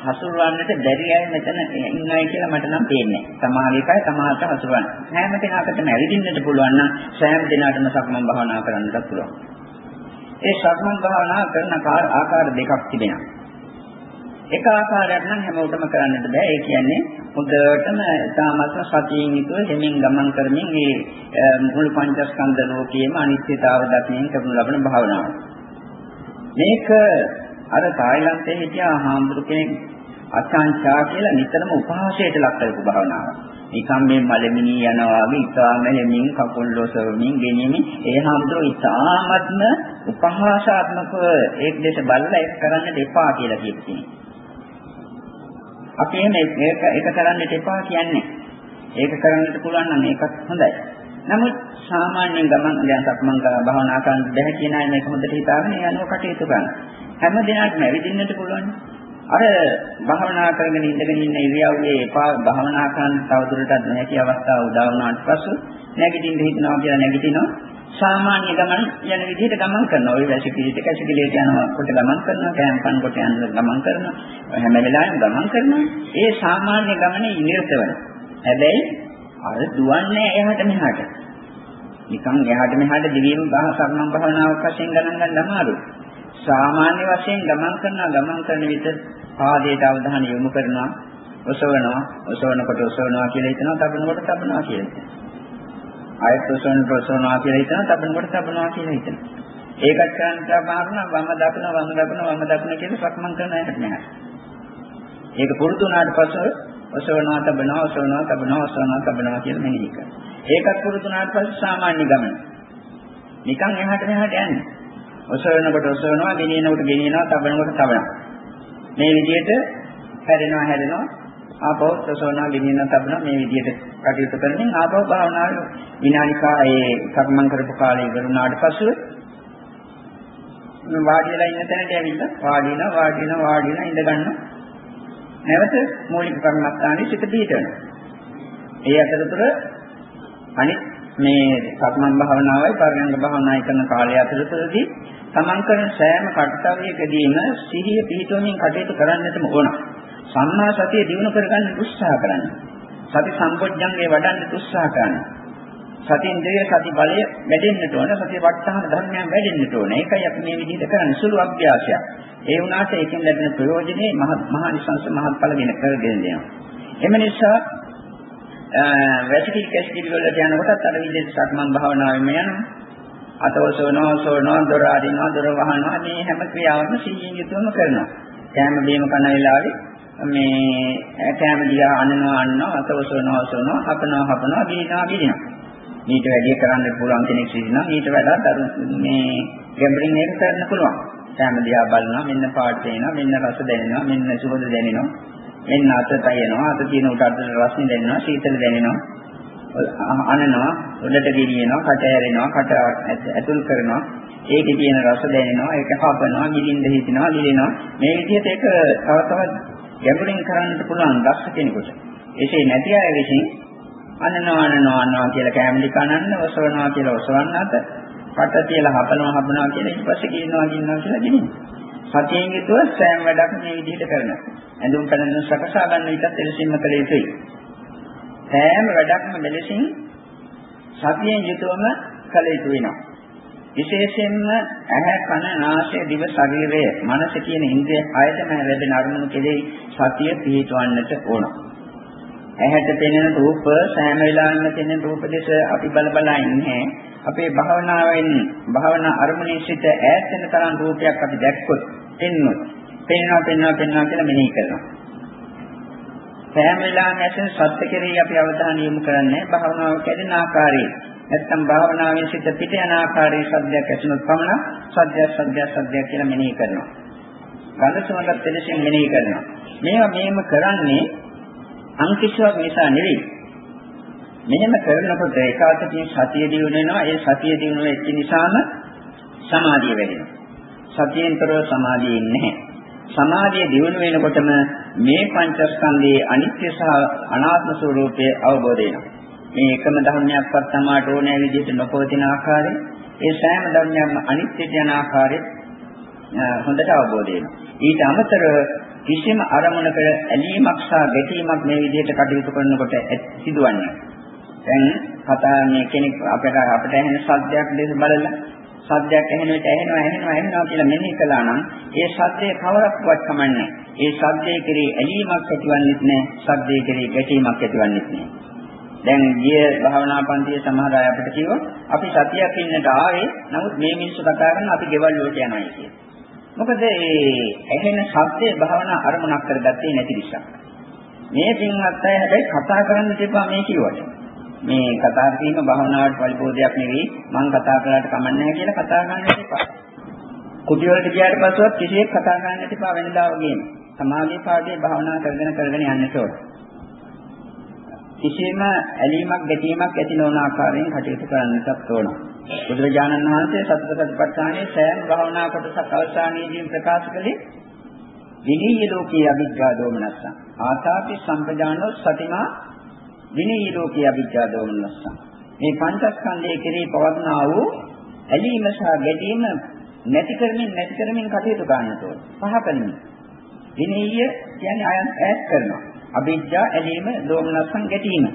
S1: හසුරවන්නට බැරි අය මෙතන ඉන්නයි කියලා මට නම් පේන්නේ. සමාගයේ කය සමාහත හසුරවන්න. හැම කෙනාටම ඇවිදින්නට පුළුවන් නම් සෑම දිනකටම සක්මන් භාවනා කරන්නත් පුළුවන්. ඒ සක්මන් භාවනා කරන ආකාර දෙකක් තිබෙනවා. එක ආකාරයක් නම් හැමෝටම කරන්නට බෑ. ඒ කියන්නේ හොඳටම තාමත්ම සතියින් යුතුව හිමින් ගමන් කරමින් මේ මුළු පංචස්කන්ධ ලෝකයේම අනිත්‍යතාව දකින්න කරනු ලබන භාවනාව. මේක අර තායිලන්තයේ හිටියා හාමුදුරු කෙනෙක් අචාන්චා කියලා නිතරම උපහාසයට ලක් කරපු භාවනාවක්. නිකම් මේ මලමිනී යනවා වගේ ඉතාම හැමින් කකුල් ඔසවමින් ගෙනියමින් ඒ හැමදෝ ඉතාමත්ම උපහාසාත්මකව ඒක දෙස බලලා ඒක කරන්න දෙපා කියලා කිව්වේ. අපි මේක ඒක කරන්න දෙපා කියන්නේ. ඒක කරන්නට පුළුවන් නම් ඒකත් හොඳයි. නමුත් සාමාන්‍ය ගමන් දැන් සක්මන් භාවනා කරන්න බැහැ කියන අය මේක හොඳට හිතාගෙන ඒ අනුව කටයුතු කරන්න. හැම දිනකටම ඇවිදින්නට පුළුවන්. අර භාවනා කරගෙන ඉඳගෙන ඉන්න ඉරියව්වේ එපා භාවනා කරන්න තවදුරටත් නැති අවස්ථාව උදා වුණාට පසු නැගිටින්න හිතනවා කියලා නැගිටිනවා. සාමාන්‍ය ගමන් යන විදිහට ගමන් කරනවා. ওই වැසිකිළිට කැසිකිළියට යනවා. කොට ගමන් කරනවා. කෑම කන කොට යන ගමන් කරනවා. හැම වෙලාවෙම ගමන් කරනවා. ඒ සාමාන්‍ය ගමනේ නිරත වෙනවා හැබැයි අර දුවන්නේ එහාට මෙහාට. නිකන් එහාට මෙහාට දිවීම බහ සම්මන් භාවනාවක් වශයෙන් ගණන් ගන්න අමාරුයි. සාමාන්‍ය වශයෙන් ගමන් කරනවා ගමන් කරන විට පාදයට අවධානය යොමු කරනවා ඔසවනවා ඔසවනකොට ඔසවනවා කියලා හිතනවා තබනකොට තබනවා කියලා හිතනවා. ආයත ඔසවනකොට ඔසවනවා කියලා හිතනවා තබනකොට තබනවා කියලා හිතනවා. ඒකත් කරන්න බාරුණා වම දකුණ වම දකුණ වම දකුණ කියලා සක්මන් කරන අයට නෑ ඒක පුරුදු වුණාට පස්සේ ඔසවනවා තබනවා ඔසවනවා තබනවා ඔසවනවා තබනවා කියලා මෙනෙහි කරනවා ඒකත් පුරුදු වුණාට පස්සේ සාමාන්‍ය ගමන නිකන් එහාට මෙහාට යන්නේ ඔසවනකොට ඔසවනවා, ගෙනියනකොට ගෙනියනවා, තබනකොට තබනවා. මේ විදිහට හැරෙනවා හැරෙනවා ආපහු ඔසවනවා, ගෙනියනවා, තබනවා මේ විදිහට කටයුතු කරමින් ආපහු භාවනාවේ විනාඩිකා ඒ කර්මම් කරපු කාලය ඉවරුණාට පසු මේ වාඩි වෙලා ඉන්න තැනට ඇවිල්ලා වාඩි වෙනවා, වාඩි වෙනවා, වාඩි වෙනවා ඉඳ ගන්නවා. නැවත මූලික කර්මස්ථානයේ සිට දීටනවා. ඒ අතරතුර අනිත් මේ සක්මන් භාවනාවයි පරිණංග භාවනාවයි කරන කාලය අතරතුරදී තමන් කරන සෑම කටයුත්තකදීම සිහිය පිහිටවමින් කටයුතු කරන්නටම ඕන. සම්මා සතිය දිනු කරගන්න උත්සාහ කරන්න. සති සම්පොඥංගේ වඩන්න උත්සාහ කරන්න. සති ඉන්ද්‍රිය සති බලය වැඩෙන්නට ඕන. සතිය වටහාන ධර්මයන් වැඩෙන්නට ඕන. ඒකයි අපි මේ විදිහට කරන්නේ සුළු අභ්‍යාසයක්. ඒ වුණාට ඒකෙන් ලැබෙන ප්‍රයෝජනේ මහ මහා නිසංස මහත්ඵල වෙන කරගෙන යනවා. එම නිසා වැසිකිලි කැසිකිලි වලට යනකොටත් අර විදිහට සක්මන් භාවනාවෙම යනවා. අතවසවනවා සෝනවා දොර අරිනවා දොර වහනවා මේ හැම ක්‍රියාවක්ම සිහියෙන් යුතුවම කරනවා. කෑම බීම කන වෙලාවේ මේ කෑම දිහා අනනවා අන්නවා අතවසවනවා සෝනවා හපනවා හපනවා බීනවා බීනවා. ඊට වැඩි කරන්න පුළුවන් කෙනෙක් සිටිනවා ඊට වඩා මේ ගැඹුරින් මේක කරන්න පුළුවන්. කෑම දිහා බලනවා. මෙන්න පාට වෙනවා මෙන්න රස දැනෙනවා. මෙන්න සුවඳ දැනෙනවා. මෙන්න අත තයනවා අත තියෙන උඩ අත රස්නේ දැනෙනවා. සීතල දැනෙනවා. අනනවා. උඩට ගෙනියනවා. කට ඇරෙනවා. කට ඇතුල් කරනවා. ඒකේ තියෙන රස දැනෙනවා. ඒක හපනවා ගිලින්ද හිටිනවා. ලිලෙනවා මේ විදිහට ඒක තව තවත් ගැඹුරින් කරන්නට පුළුවන් දක්ෂ කෙනෙකුට. එසේ නැති අය විසින් අනනවා අනනවා අනනවා කියලා කැමලි කනන්න ඔසවනවා කියලා ඔසවන්න අත කට තියලා හපනවා හපනවා කියලා ඊට පස්සේ කියනවා කියනවා කියලා ගෙනියනවා සතියෙන් යුතුව සෑම වැඩක් මේ විදිහට කරනවා ඇඳුම් පැළඳුම් සකසා ගන්න එකත් එලෙසින්ම කළ යුතුයි සෑම වැඩක්ම මෙලෙසින් සතියෙන් යුතුවම කළ යුතු වෙනවා. විශේෂයෙන්ම ඇහැ කන නාසය දිව ශරීරය මනස කියන ඉන්ද්‍රිය හයතම ලැබෙන අරමුණු කෙරෙහි සතිය පිහිටවන්නට ඕන. ඇහැට පෙනෙන රූප සෑම වෙලාවෙම පෙනෙන රූප දෙස අපි බල බලා ඉන්නේ. අපේ භාවනාවෙන් භාවනා අරමුණේ සිට ඈත් වෙන තරම් රූපයක් අපි දැක්කොත් එන්නොත් පෙන්නවා පෙන්නවා පෙන්නවා කියලා මෙනෙහි කරනවා. සෑම වෙලාවෙම ඇසෙන සත්‍ය කෙරෙහි අපි අවධානය යොමු කරන්නේ භාවනාව කැඩෙන ආකාරයේ. නැත්තම් භාවනාවෙන් සිත පිට යන ආකාරයේ සද්දයක් ඇසුනොත් පමණ සද්දයක් සද්දයක් සද්දයක් කියලා මෙනෙහි කරනවා. ගඳ සුවඳත් දෙලෙසින් මෙනෙහි කරනවා. මේවා මේම කරන්නේ අංකිෂාවක් නිසා නෙවෙයි. මෙහෙම කරනකොට ඒකාතකින් සතිය දිනු වෙනවා. ඒ සතිය දිනු වෙච්ච නිසාම සමාධිය වැඩෙනවා. සතියෙන්තරව සමාධිය ඉන්නේ නැහැ. සමාධිය දියුණු වෙනකොටම මේ පංචස්කන්ධයේ අනිත්‍ය සහ අනාත්ම ස්වરૂපය අවබෝධ වෙනවා. මේ එකම ධර්මයක්වත් තමාට ඕනෑ විදිහට නොපවතින ආකාරය, ඒ සෑම ධර්මයක්ම අනිත්‍යයට යන ආකාරය හොඳට අවබෝධ වෙනවා. ඊට අමතරව කිසිම අරමුණක ඇලීමක් සහ ගැටීමක් මේ විදිහට කටයුතු කරනකොට සිදුවන්නේ. දැන් කතා මේ කෙනෙක් අපට අපට ඇහෙන සද්දයක් දෙස බලලා සද්දයක් ඇහෙන විට ඇහෙනවා ඇහෙනවා ඇහෙනවා කියලා මෙනෙහි කළා නම් ඒ සද්දේ කවරක්වත් කමන්නේ ඒ ශබ්දයේ කෙරේ ඇලීමක් ඇතිවන්නේත් නැහැ. ශබ්දයේ කෙරේ ගැටීමක් ඇතිවන්නේත් නැහැ. දැන් ගිය භාවනා පන්තියේ සමහර අය අපිට කිව්වා අපි සතියක් ඉන්නට ආවේ නමුත් මේ මිනිස්සු කතා කරන අපි ගෙවල් වලට යනවා කියලා. මොකද ඒ ඇහෙන ශබ්දේ භාවනා අරමුණක් කරගත්තේ නැති නිසා. මේ පින්වත් අය හැබැයි කතා කරන්න තිබ්බා මේ කිව්වට. මේ කතා කිරීම භාවනාවට පරිපෝධයක් නෙවෙයි මම කතා කරලාට කමන්නේ නැහැ කියලා කතා කරන්න එපා. කුටි වලට ගියාට පස්සෙවත් කිසියෙක් කතා කරන්න එපා වෙනදා වගේම. සමාධි පාඩේ භාවනා කරගෙන කරගෙන යන්නට ඕන. කිසියම් ඇලීමක් ගැටීමක් ඇති නොවන ආකාරයෙන් කටයුතු කරන්නටත් ඕන. බුදුරජාණන් වහන්සේ සතර සතිපට්ඨානයේ සෑම භාවනා කොටසක් අවසානයේදී ප්‍රකාශ කළේ විනීය ලෝකයේ අවිද්‍යා දෝමනස්ස. ආතාපි සම්පජානෝ සතිමා විනීය ලෝකයේ අවිද්‍යා දෝමනස්ස. මේ පංචස්කන්ධයේ කෙරෙහි පවත්නා වූ ඇලීම සහ ගැටීම නැති කරමින් නැති කරමින් කටයුතු කරන්නට ඕන. පහ කරමින්. විනීය කියන්නේ අයන් ඈත් කරනවා. අවිද්‍යා ඇලීම දෝමනස්සන් ගැටීම.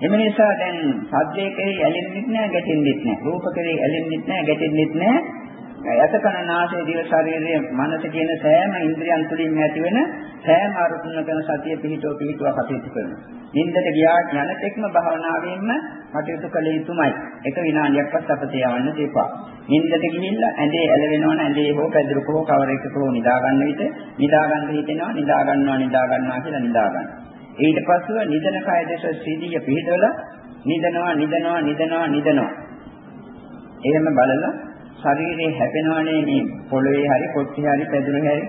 S1: එම නිසා දැන් සද්දේ කෙරෙහි ඇලෙන්නෙත් නැහැ ගැටෙන්නෙත් නැහැ. රූප කෙරෙහි ඇලෙන්නෙත් නැහැ ගැටෙන්නෙත් නැහැ. යතකන නාසය දිව ශරීරය මනස කියන සෑම ඉන්ද්‍රියන් තුළින් ඇතිවෙන සෑම අරුතුනකන සතිය පිහිටෝ පිහිටුව කටයුතු කරනවා. නින්දට ගියාට යන තෙක්ම භාවනාවෙන්ම කටයුතු කළ යුතුමයි. එක විනාඩියක්වත් අපතේ යවන්න දෙපා. නින්දට ගිහිල්ලා ඇඳේ ඇලවෙනවන ඇඳේ හෝ පැදුරක හෝ කවර එකක හෝ නිදා ගන්න විට නිදා ගන්න හිතෙනවා නිදා ගන්නවා නිදා ගන්නවා කියලා නිදා ගන්න. ඊට පස්සෙ නිදන කය දෙස සීදිය පිහිටවල නිදනවා නිදනවා නිදනවා නිදනවා. එහෙම බලලා ශරීරේ හැපෙනවනේ මේ පොළවේ හරි කොච්චි හරි පැදුරේ හරි.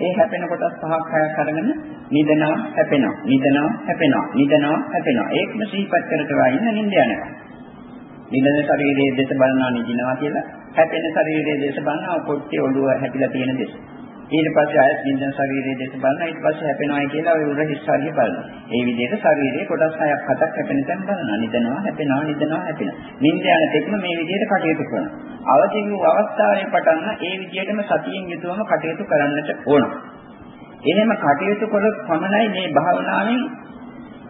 S1: ඒ හැපෙන කොටස් පහක් හයක් අරගෙන නිදනවා හැපෙනවා නිදනවා හැපෙනවා නිදනවා හැපෙනවා. ඒකම සිහිපත් කර කර ඉන්න නිින්ද යනවා. නිදන ශරීරයේ දෙස බලනවා නිදිනවා කියලා. හැපෙන ශරීරයේ දෙස බලනවා කොච්චි ඔළුව හැපිලා තියෙන දෙස ඊට පස්සේ ආයත් නිින්දන ශරීරයේ දෙස බලනවා ඊට පස්සේ හැපෙනවායි කියලා ඔය උර හිස් හරිය බලනවා. ඒ විදිහට ශරීරයේ කොටස් හයක් හතක් හැපෙන තැන් බලනවා. නිදනවා හැපෙනවා නිදනවා හැපෙනවා. නිින්ද යන තෙක්ම මේ විදිහට කටයුතු කරනවා. අවදි වූ අවස්ථාවේ පටන් ඒ විදිහටම සතියෙන් යුතුවම කටයුතු කරන්නට ඕන. එහෙම කටයුතු කළොත් පමණයි මේ භාවනාවෙන්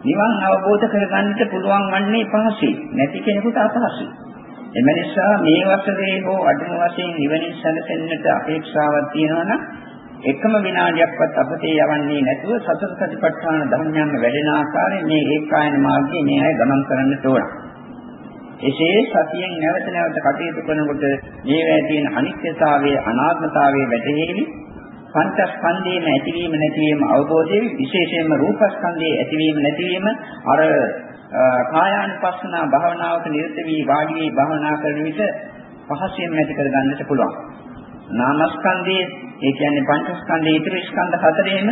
S1: නිවන් අවබෝධ කරගන්නට පුළුවන් වන්නේ පහසුයි. නැති කෙනෙකුට අපහසුයි. එම නිසා මේ වසරේ හෝ අඩුම වශයෙන් නිවනින් සැලසෙන්නට අපේක්ෂාවක් තියෙනවා නම් එකම විනාඩියක්වත් අපතේ යවන්නේ නැතුව සතර සතිපට්ඨාන ධර්මයන් වැඩෙන ආකාරයෙන් මේ ඒකායන මාර්ගයේ මේ අය ගමන් කරන්නට ඕන. එසේ සතියෙන් නැවත නැවත කටයුතු කරනකොට මේවැය තියෙන අනිත්‍යතාවයේ අනාත්මතාවයේ වැටහෙලි පංචස්කන්ධයේම ඇතිවීම නැතිවීම අවබෝධයේ විශේෂයෙන්ම රූපස්කන්ධයේ ඇතිවීම නැතිවීම අර කායානුපස්සනා භාවනාවක නිරත වී වාඩි වී භාවනා කරන විට පහසෙන් ඇති කර ගන්නට පුළුවන්. නාමස්කන්ධයේ ඒ කියන්නේ පංචස්කන්ධයේ ඉතිරි ස්කන්ධ හතරේම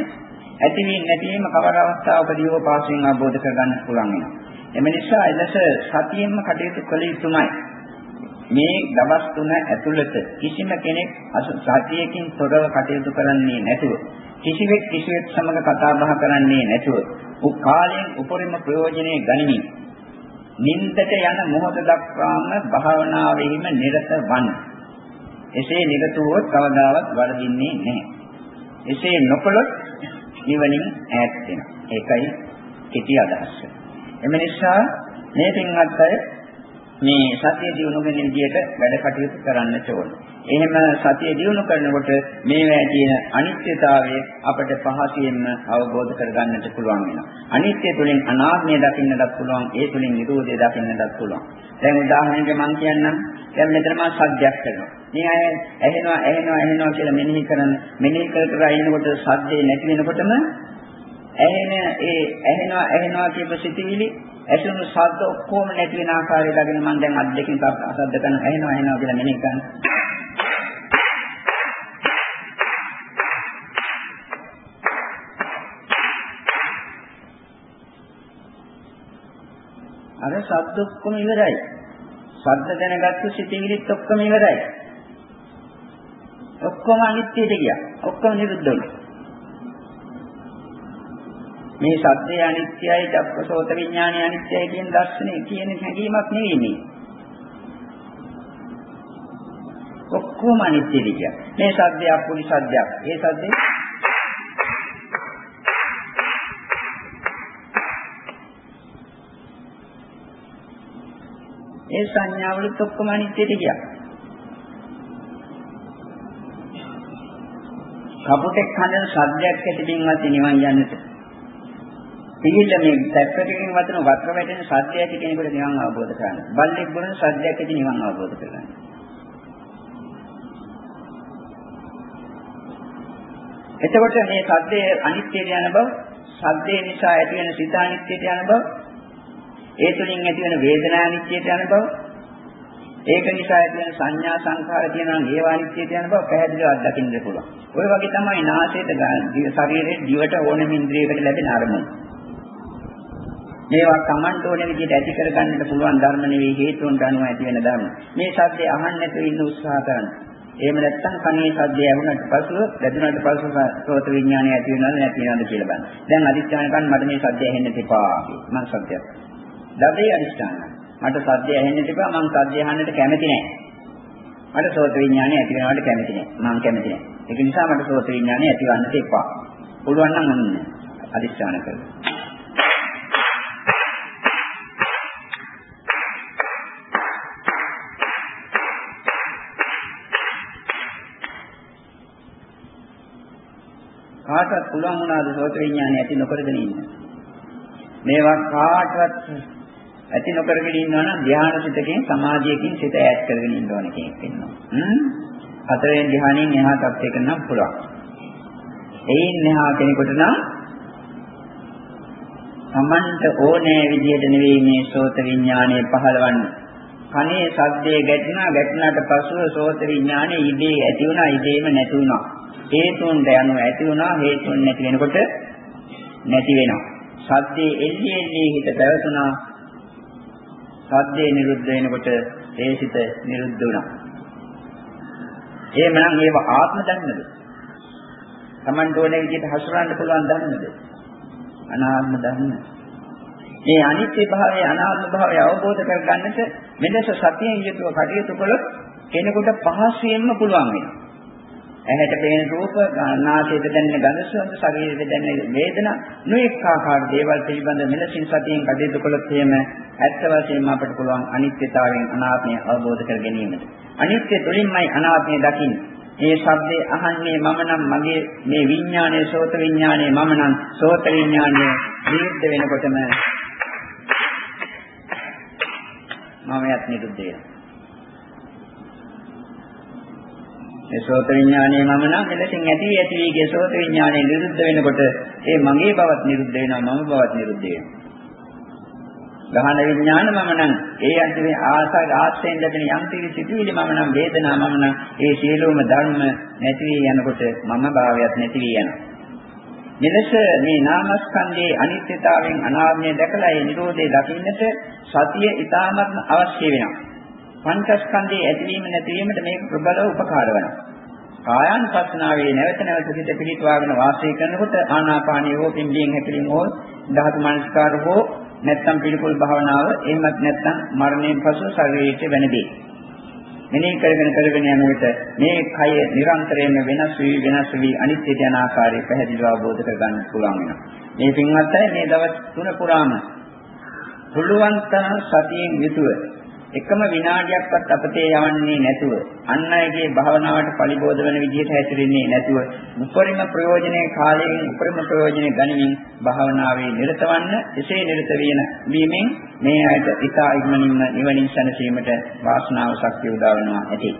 S1: ඇතිවීම නැතිවීම කවර අවස්ථාවකදී හෝ පාසෙන් අවබෝධ කර ගන්නට පුළුවන් වෙනවා. එම නිසා එලෙස සතියෙන්ම කටයුතු කළ යුතුමයි. මේ දවස් තුන ඇතුළත කිසිම කෙනෙක් සතියකින් තොරව කටයුතු කරන්නේ නැතුව කිසිවෙක් කිසිවෙක් සමග කතා බහ කරන්නේ නැතුව උ කාලයෙන් උපරිම ප්‍රයෝජනෙ ගනිමින් නින්දට යන මොහොත දක්වාම භාවනාවෙහිම නිරත වන්න. එසේ නිරත වුවොත් කවදාවත් වරදින්නේ නැහැ. එසේ නොකළොත් නිවනින් ඈත් වෙනවා. ඒකයි කෙටි අදහස. එම නිසා මේ පින්වත් අය මේ සතිය දිනු වෙන විදිහට වැඩ කටයුතු කරන්නට ඕන. එහෙම සතිය දිනු කරනකොට මේවැය තියෙන අනිත්‍යතාවය අපට පහසියෙන්ම අවබෝධ කරගන්නට පුළුවන් වෙනවා. අනිත්‍ය තුළින් අනාත්මය දකින්නටත් පුළුවන්, ඒ තුළින් නිරෝධය දකින්නටත් පුළුවන්. දැන් උදාහරණයක් මම කියන්නම්. දැන් මෙතන මම සද්දයක් කරනවා. මේ අය ඇහෙනවා ඇහෙනවා ඇහෙනවා කියලා මෙනෙහි කරන මෙනෙහි කර කර ඉන්නකොට සද්දේ නැති වෙනකොටම ඇහෙන ඒ ඇහෙනවා ඇහෙනවා කියප සිතිවිලි ඇසුණු ශබ්ද ඔක්කොම නැති වෙන ආකාරය ළඟින් මම දැන් අත් දෙකෙන් අසද්ද කරන ඇහෙනවා ඇහෙනවා කියලා මෙනෙහි කරන අර ශබ්ද ඔක්කොම ඉවරයි. ශබ්ද දැනගත්තු සිතිවිලිත් ඔක්කොම ඉවරයි. ඔක්කොම අනිත්‍යයට ගියා. ඔක්කොම නිරුද්ධ වුණා. මේ සත්‍යය අනිත්‍යයි, චක්කසෝත විඥානය අනිත්‍යයි කියන දර්ශනේ කියන හැඟීමක් නෙවෙයි මේ. ඔක්කොම අනිත්‍යයි කිය. මේ සද්දයක් පුලි සද්දයක්. ඒ සද්දේ ඒ සංඥාවලුත් ඔක්කොම අනිත්‍යද කිය. කපුටෙක් හඳන සද්දයක් ඇතිවෙන්නවත් නිවන් යන්නට. පිළිල මේ පැත්තකින් වතුන වක්‍ර වැටෙන සත්‍ය ඇති කෙනෙකුට නිවන් අවබෝධ කරගන්න. බල්ලෙක් බොන සත්‍යයක් ඇති නිවන් අවබෝධ කරගන්න. එතකොට මේ සද්දේ අනිත්‍යයට යන බව, සද්දේ නිසා ඇති වෙන සිත අනිත්‍යයට යන බව, ඒ තුලින් ඇති වෙන වේදනා අනිත්‍යයට යන බව, ඒක නිසා ඇති වෙන සංඥා සංඛාර කියනවා ඒවා අනිත්‍යයට යන බව පැහැදිලිව අත්දකින්න පුළුවන්. ඔය වගේ තමයි නාසයට ශරීරයේ දිවට ඕනම ඉන්ද්‍රියකට ලැබෙන අරමුණ. මේවා Tamanට ඕන විදිහට ඇති කරගන්නට පුළුවන් ධර්ම නෙවෙයි හේතුන්ට අනුව ඇති වෙන ධර්ම. මේ සත්‍ය අහන්න නැතුව ඉන්න උත්සාහ කරන්න. එහෙම නැත්නම් කණේ සද්දය ඇහුණට පසුව ලැබුණාට පසුව සෝත විඥානය ඇති වෙනවද නැති වෙනවද කියලා බලන්න. දැන් අදිස්ත්‍යාන ගන්න මට මේ සද්දය ඇහෙන්න තිබා මම සත්‍යයක්. දබේ අදිස්ත්‍යාන. මට සද්දය ඇහෙන්න තිබා මම සද්දය අහන්නට කැමති නැහැ. මට සෝත විඥානය ඇති වෙනවට කැමති නැහැ. මම කැමති නැහැ. ඒක නිසා මට සෝත විඥානය ඇතිවන්න තිබා. පුළුවන් නම් ඔන්න අදිස්ත්‍යාන කරලා. කාටවත් පුළුවන් වුණාද සෝත විඥානය ඇති නොකරගෙන ඉන්න. මේවා කාටවත් ඇති නොකරගෙන ඉන්නවා නම් ධ්‍යාන සිතකින් සමාධියකින් සිත ඈත් කරගෙන ඉන්න ඕන කෙනෙක් වෙනවා. හ්ම්. හතරෙන් ධ්‍යානෙන් එහා තත්යක නම් පුළුවන්. එයින් මෙහා කෙනෙකුට නම් සමන්ත ඕනෑ විදිහට නෙවෙයි මේ සෝත විඥානය පහළවන්නේ. කනේ සද්දේ ගැටුණා ගැටුණාට පසුව සෝත විඥානය ඉබේ ඇති වුණා ඉබේම නැති වුණා. හේතුන්ට යනුව ඇති වුණා හේතුන් නැති වෙනකොට නැති වෙනවා. සද්දේ එල්ලි එල්ලි හිත පැවතුණා. සද්දේ නිරුද්ධ වෙනකොට ඒ සිත නිරුද්ධ වුණා. එහෙමනම් ඒව ආත්ම ධර්මද? Tamanට ඕනේ විදිහට හසුරවන්න පුළුවන් ධර්මද? අනාත්ම ධර්ම. මේ අනිත්‍ය භාවය අනාත්ම භාවය අවබෝධ කරගන්නට මෙලෙස සතියෙන් යුතුව කටයුතු කළොත් කෙනෙකුට පහසුවෙන්ම පුළුවන් වෙනවා. ඇහැට පේන රූප, නාසයට දැනෙන ගඳ සුවඳ, ශරීරයට දැනෙන වේදනා, නොඑක ආකාර දේවල් පිළිබඳ මෙලසින් සතියෙන් කටයුතු කළොත් එහෙම ඇත්ත වශයෙන්ම අපට පුළුවන් අනිත්‍යතාවයෙන් අනාත්මය අවබෝධ කර ගැනීමට. අනිත්‍ය තුළින්මයි අනාත්මය දකින්නේ. මේ ශබ්දේ අහන්නේ මම නම් මගේ මේ විඥානයේ සෝත විඥානයේ මම නම් සෝත විඥානයේ නිරුද්ධ වෙනකොටම මම යත් නිරුද්ධ වෙනවා. ඒ සෝත විඥානයේ මම නම් මෙලෙසින් ඇති ඇති වී ගිය සෝත විඥානයේ නිරුද්ධ වෙනකොට ඒ මගේ බවත් නිරුද්ධ වෙනවා මම බවත් නිරුද්ධ වෙනවා. ගහන විඥාන මම නම් ඒ අන්තිමේ ආසාව ආශ්‍රයෙන් ලැබෙන යම් කිසි සිතුවිලි මම නම් වේදනා මම නම් ඒ සියලුම ධර්ම නැති වී යනකොට මම භාවයත් නැති වී යනවා. මෙලෙස මේ නාමස්කන්ධයේ අනිත්‍යතාවයෙන් අනාත්මය දැකලා ඒ Nirodhe දකින්නට සතිය ඊටාත්ම අවශ්‍ය වෙනවා. පංචස්කන්ධයේ ඇතිවීම නැතිවීමට මේක ප්‍රබලව උපකාර වෙනවා. කායानुපස්සනාවේ නැවත නැවත සිට පිළිටවාගෙන වාසය කරනකොට ආනාපානිය හෝ පිම්බීම් හැකලින් හෝ ධාතු මනස්කාර හෝ නැත්තම් පිළිකුල් භාවනාව එහෙමත් නැත්තම් මරණයෙන් පසු ශරීරයට වෙනදී. මෙනෙහි කරගෙන කරගෙන යන විට මේ කය නිරන්තරයෙන්ම වෙනස් වී වෙනස් වී අනිත්‍ය යන ආකාරය පැහැදිලිව අවබෝධ කරගන්න පුළුවන් වෙනවා. මේ පින්වත් අය මේ දවස් තුන පුරාම පුළුවන් තරම් සතියෙන් යුතුව එකම විනාඩියක්වත් අපතේ යවන්නේ නැතුව අන් අයගේ භාවනාවට පරිබෝධ වෙන විදිහට හැසිරෙන්නේ නැතුව උපරිම ප්‍රයෝජනයේ කාලයෙන් උපරිම ප්‍රයෝජනෙ ගනිමින් භාවනාවේ නිරතවන්න එසේ නිරත වෙන වීමෙන් මේ අයට ඉතා ඉක්මනින්ම නිවනින් සැනසීමට වාසනාව ශක්තිය උදා වෙනවා ඇති.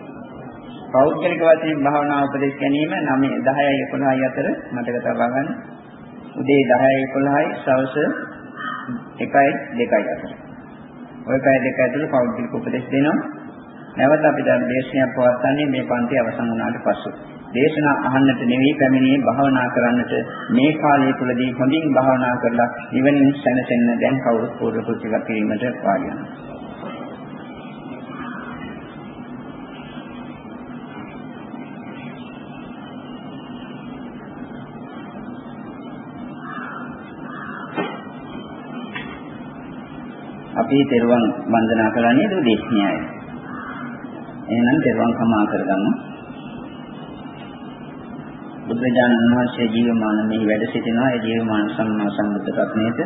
S1: පෞද්ගලික වශයෙන් භාවනා උපදෙස් ගැනීම 9 10යි 11යි අතර මතක තබා ගන්න. උදේ 10යි 11යි සවස 1යි 2යි අතර. ওই පැය දෙක ඇතුළේ පෞද්ගලික උපදෙස් දෙනවා. නැවත අපි දැන් දේශනයක් පවත්වන්නේ මේ පන්ති අවසන් වුණාට පසු. දේශනා අහන්නට නෙවෙයි පැමිණියේ භාවනා කරන්නට මේ කාලය තුලදී හොඳින් භාවනා කරලා නිවනින් සැනසෙන්න දැන් කවුරුත් පූර්ව ප්‍රතිගත කිරීමට වාඩි වෙනවා. අපි තෙරුවන් වන්දනා කරන්නේ දු දේශනයයි. එහෙනම් තෙරුවන් සමා කරගමු. බුදුරජාණන් වහන්සේ ජීවමාන මේ වැඩ සිටිනවා ඒ ජීවමාන සම්මා සම්බුද්ධ රත්නයේද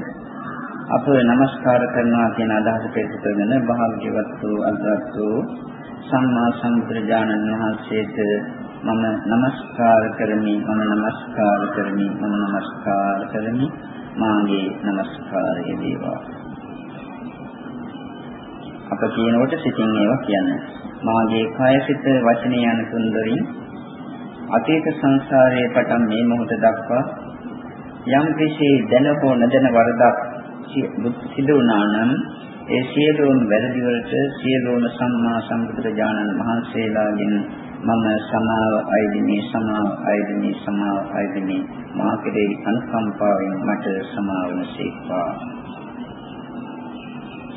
S1: අප නමස්කාර කරනවා කියන අදහස පිළිපදින භාග්‍යවත් වූ අග්‍රවත් වූ සම්මා සම්බුදුරජාණන් වහන්සේට මම নমස්කාර කරමි මම নমස්කාර කරමි මම নমස්කාර කරමි මාගේ নমස්කාරය වේවා අප කියනකොට සිතින් ඒවා කියන්නේ. මාගේ කය සිත වචනේ යන තුන්දරින් අතීත සංසාරයේ පටන් මේ මොහොත දක්වා යම් කිසි දැන හෝ නොදැන වරදක් සිදු වුණා නම් ඒ සියලුම වැරදි වලට සියලුම සම්මා සම්බුදුරජාණන් වහන්සේලාගෙන් මම සමාව අයිදිමි සමාව අයිදිමි සමාව අයිදිමි මා කෙරෙහි අනුකම්පාවෙන් මට සමාවන සීක්වා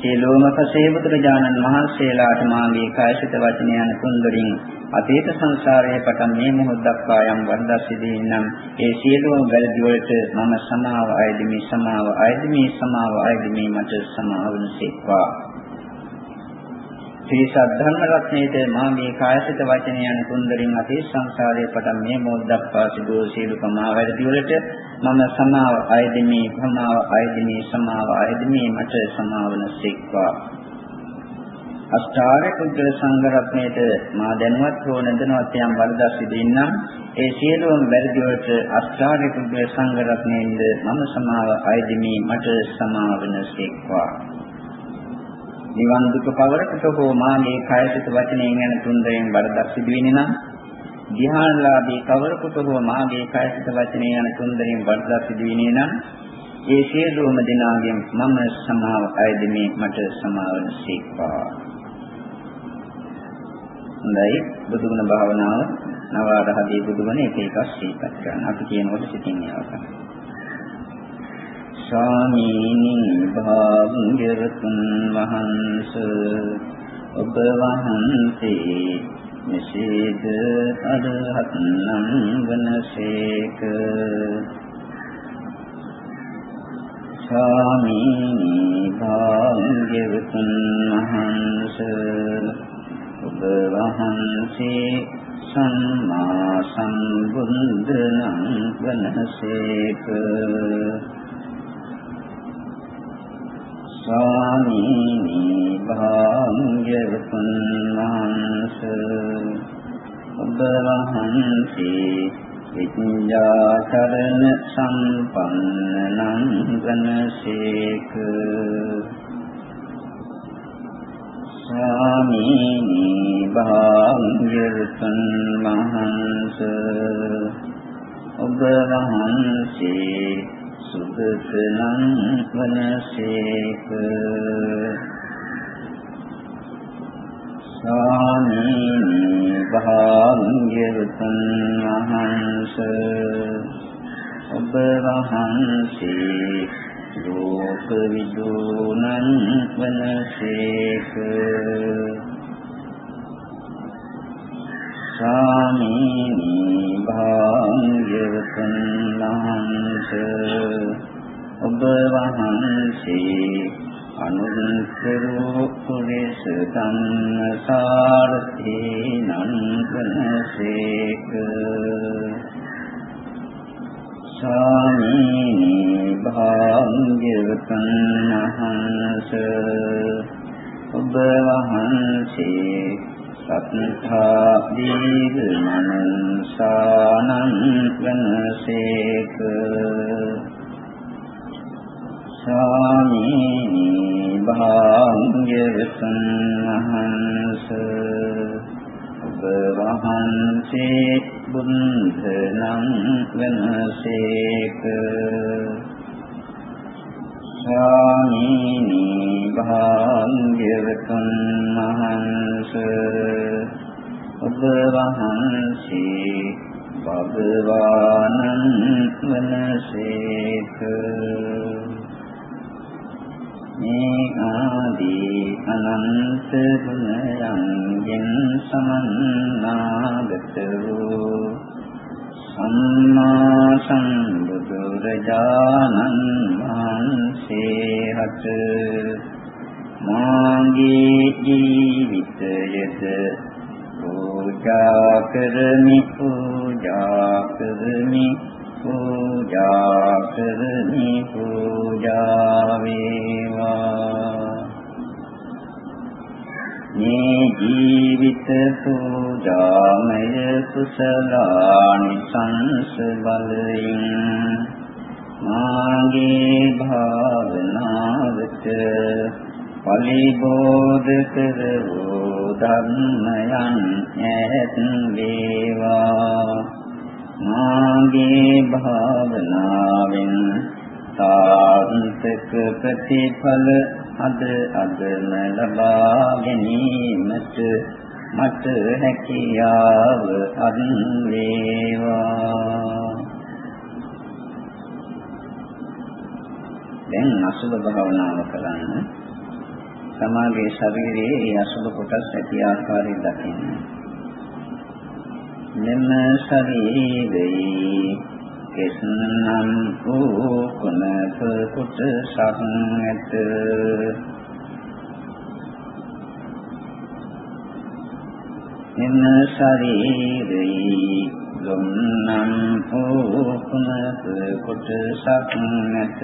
S1: සියලුම පසේ බුදුරජාණන් වහන්සේලාට මාගේ කායසිත වචන යන තුන්දරින් අතීත සංසාරයේ පටන් මේ මොහොත දක්වා යම් වරදක් සිදී නම් ඒ සියලුම වැරදි වලට මම සමාව අයදිමි සමාව අයදිමි සමාව අයදිමි මට සමාවන සීක්වා ශ්‍රී සද්ධර්ම රත්නයේද මා මේ කායසිත වචන යන තුන්දරින් අතීත සංසාරයේ පටන් මේ මොහොත දක්වා සිදු සියලු කමා වැරදි වලට මම සමාව අයදිමි සමාව අයදිමි සමාව අයදිමි මට සමාවන සීක්වා. අෂ්ටාර්ය කුද්දල සංඝ රත්නයේද මා දැනුවත් හෝ නැදනවත් යම් වරදක් සිදෙන්නම් ඒ සියලුම වැරදි වලට අෂ්ටාර්ය කුද්දල සංඝ රත්නයෙන්ද මම සමාව අයදිමි මට සමාවන සීක්වා. නිවන් දුක පවරකට හෝ මාගේ කායසිත වචනයෙන් යන තුන්දරෙන් වරදක් සිදුවෙන්නේ නම් ධ්‍යානලාභී කවරකට හෝ මාගේ කායසිත වචනයෙන් යන තුන්දරෙන් වරදක් සිදුවෙන්නේ නම් ඒ සියලුම දෙනාගෙන් මම සමාව අයදෙමි මට සමාවන සීක්වා. හොඳයි බුදුගුණ භාවනාව නවාරහදී බුදුගුණ එක එකක් සිහිපත් කරන්න. අපි කියනකොට සිතින් යවන්න ස්වාමීනි භාග්‍යවතුන් වහන්ස ඔබ වහන්සේ මෙසේද අරහත් නම් වනසේක. ස්වාමීනි භාග්‍යවතුන් වහන්ස ඔබ වහන්සේ සම්මා සම්බුද්ධ නම් වනසේක. ස්වාමීනි භාග්‍යවතුන් වහන්ස ඔබ වහන්සේ විඤ්ඤාචරණ සම්පන්න නම් වනසේක ස්වාමීනි භාග්‍යවතුන් වහන්ස ඔබ වහන්සේ සුදසනං වනසේක ස්වාමීනි භාග්‍යවතුන් වහන්ස ඔබ වහන්සේ ලෝක විදුනං වනසේක ස්වාමීනි භාග්‍යවතුන් වහන්සේ ඔබ වහන්සේ අනුන්තරෝ පුරිස ධම්මසාරති නන්දනසේක. ස්වාමීනි භාග්‍යවතුන් වහන්සේ ඔබ වහන්සේ සත්තා දීග මනසානං වනසේක ස්වාමීනි භාග්‍යවතුන් වහන්ස ඔබ වහන්සේ බුද්ධ නම් වනසේක ස්වාමීනි භාග්‍යවතුන් වහන්සේ භගවානං ප්‍රතිඵල අද අදම ලබා ගැනීමට මට හැකියාව අත් වේවා දැන් අසුබ භාවනාව කරන්න. සමාගයේ ශරීරයේ ඒ අසුබ කොටස් ඇති ආකාරය දකින්න. මෙම ශරීරයේ කෙස්නම් වූ කුණක කොටසක් ඇත මෙම ශරීරයේ ලොම්නම් වූ කුණක කොටසක් ඇත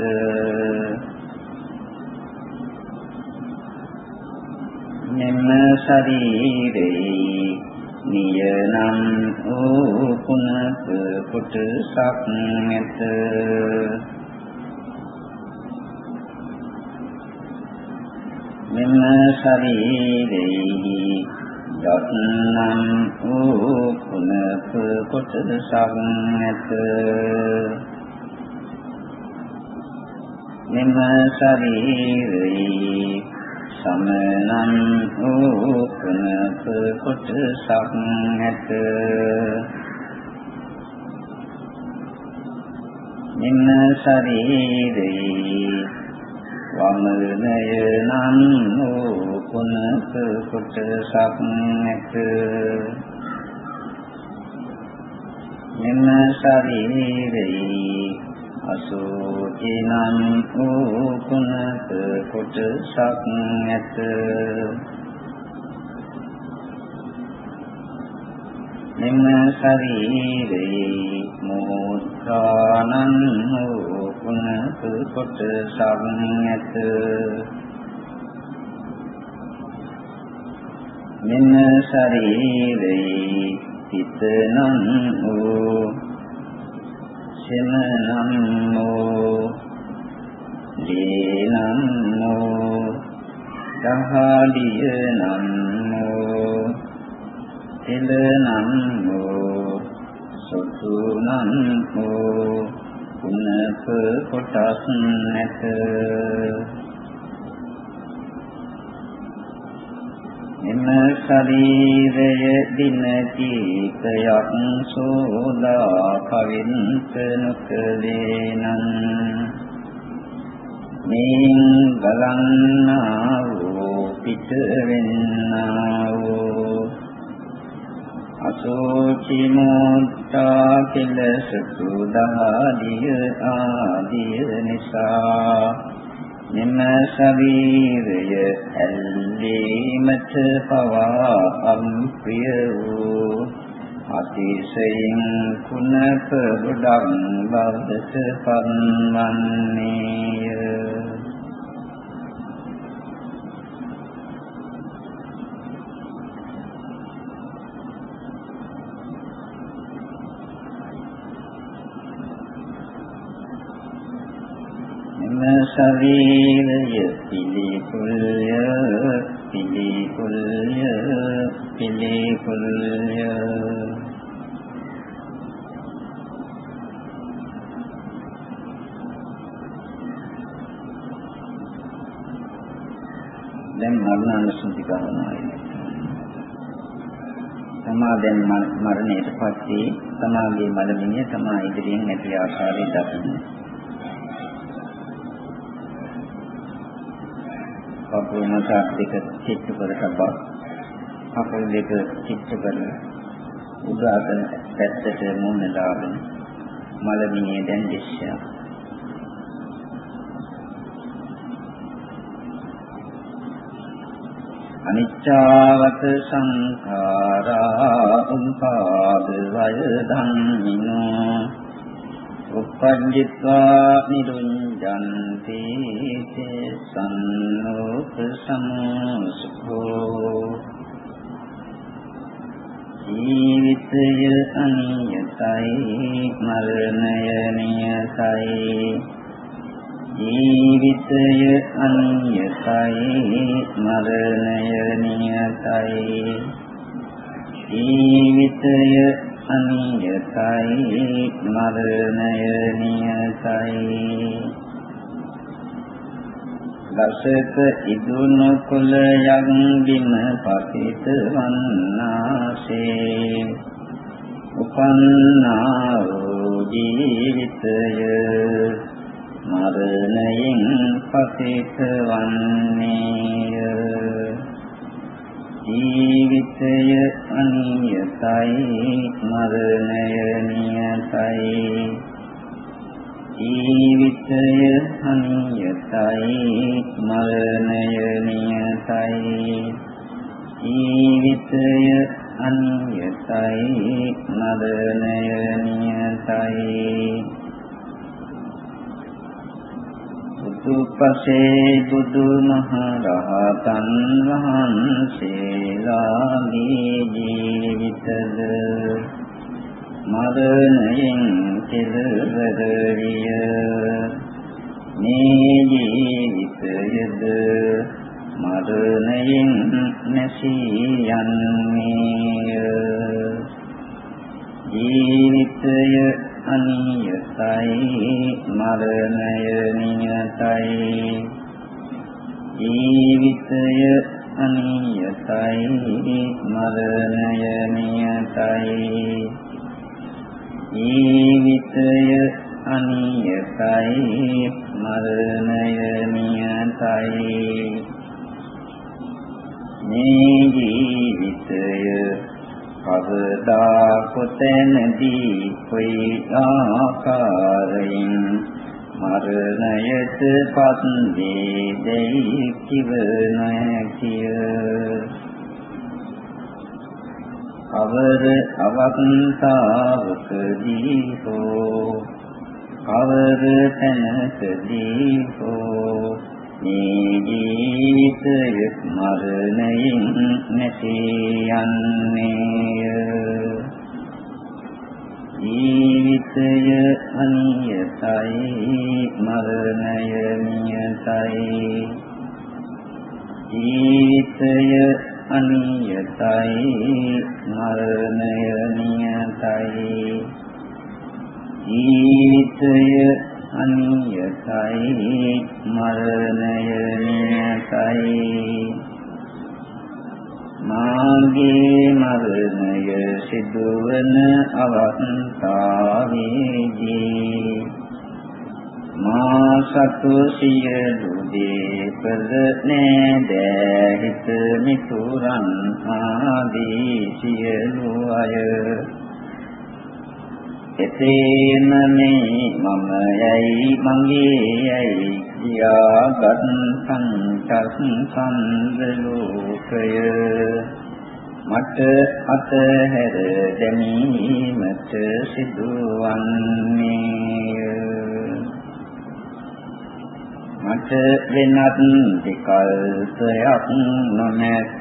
S1: මෙම ශරීරයේ නියනම් වූ කුණක කොටසක් ඇත මෙම ශරීරයේ යත්නම් වූ කුණක කොටසක් ඇත මෙම ශරීරයේ සමනං වූ කනක කොටසක් ඇත නින්න ශරීරේ වමනය නම් වූ කනක කොටසක් ඇත නින්න ශරීරේ අසෝචිනං වූ කුණක කොටසක් ඇත මෙම ශරීරේ මෝත්‍රානං වූ කුණක කොටසක් ඇත මෙම ශරීරේ හිතනං වූ සෙමනම්මෝ දීනම්මෝ දහාලිය නම්මෝ තිලනම්මෝ සොතු නම්මෝ කුණක කොටස් නැත එම ශරීරය දින කීපයක් සෝදා කවින්ත නොකලේනං මේන් ගලන්නා වූ පිට වෙන්නා වූ අසෝචි මොත්තා කෙලස සුදාදිය ආදිය නිසා. මෙම ශරීරය ඇල්ලීමට පවා අම්ප්‍රිය වූ අතිශයින් කුණක ගොඩක් බවදට පන්වන්නේය ශරීරය පිළිකුල්ය පිළිකුල්ය පිළිකුල්ය. දැන් මරණානුසුති කරනවායි තමා දැන් මරණයට පස්සේ තමාගේ මලමිණිය තමා ඉදිරියෙන් ඇති ආකාරය දකින්න කකුල් මත දෙක චිත්ත කර තබා කකුල් දෙක චිත්ත කර උදාසන පැත්තට මුහුණ දාගෙන මලමිණිය දැන් දිශ්‍යා අනිච්චාවත සංඛාරා උපාද වය ධම්මිනෝ. උපජ්ජිත්වා නිරුඤ්ජන්ති සන්නෝප සමෝසුඛෝ ජීවිතය අනියතයි මරණය නියතයි ජීවිතය අනියතයි මරණය නියතයි ජීවිතය අනියතයි මරණය නියතයි දසක ඉදුණු කුලයක් බිම පතිත වන්නාසේ. උපන්නා වූ ජීවිතය මරණයෙන් පතිත වන්නේය. ජීවිතය අනියතයි මරණය නියතයි. ජීවිතය අනියතයි මරණය නියතයි. ජීවිතය අනියතයි මරණය නියතයි. බුදුපසේ බුදුමහරහතන් වහන්සේලාගේ ජීවිතද මරණයෙන් කෙලවර විය මේ වේදයි කිව නොහැකිය කවර අවස්ථාවකදී හෝ කවර තැනකදී හෝ මේ ජීවිතය මරණයෙන් නැති යන්නේය. ජීවිතය අනියතයි මරණය නියතයි. ජීවිතය අනියතයි මරණය නියතයි. ජීවිතය අනියතයි මරණය නියතයි. මාගේ මරණය සිදුවන අවස්ථාවේදී මා සතු සියලු දේ කළ නෑ හිත මිතුරන් ආදී සියලු අය. එසේම මේ මම යයි මගේ යයි කියාගත් සංසස් සංදලෝකය මට අතහැර දැමීමට සිදුවන්නේය. මට වෙනත් විකල්පයක් නොමැත.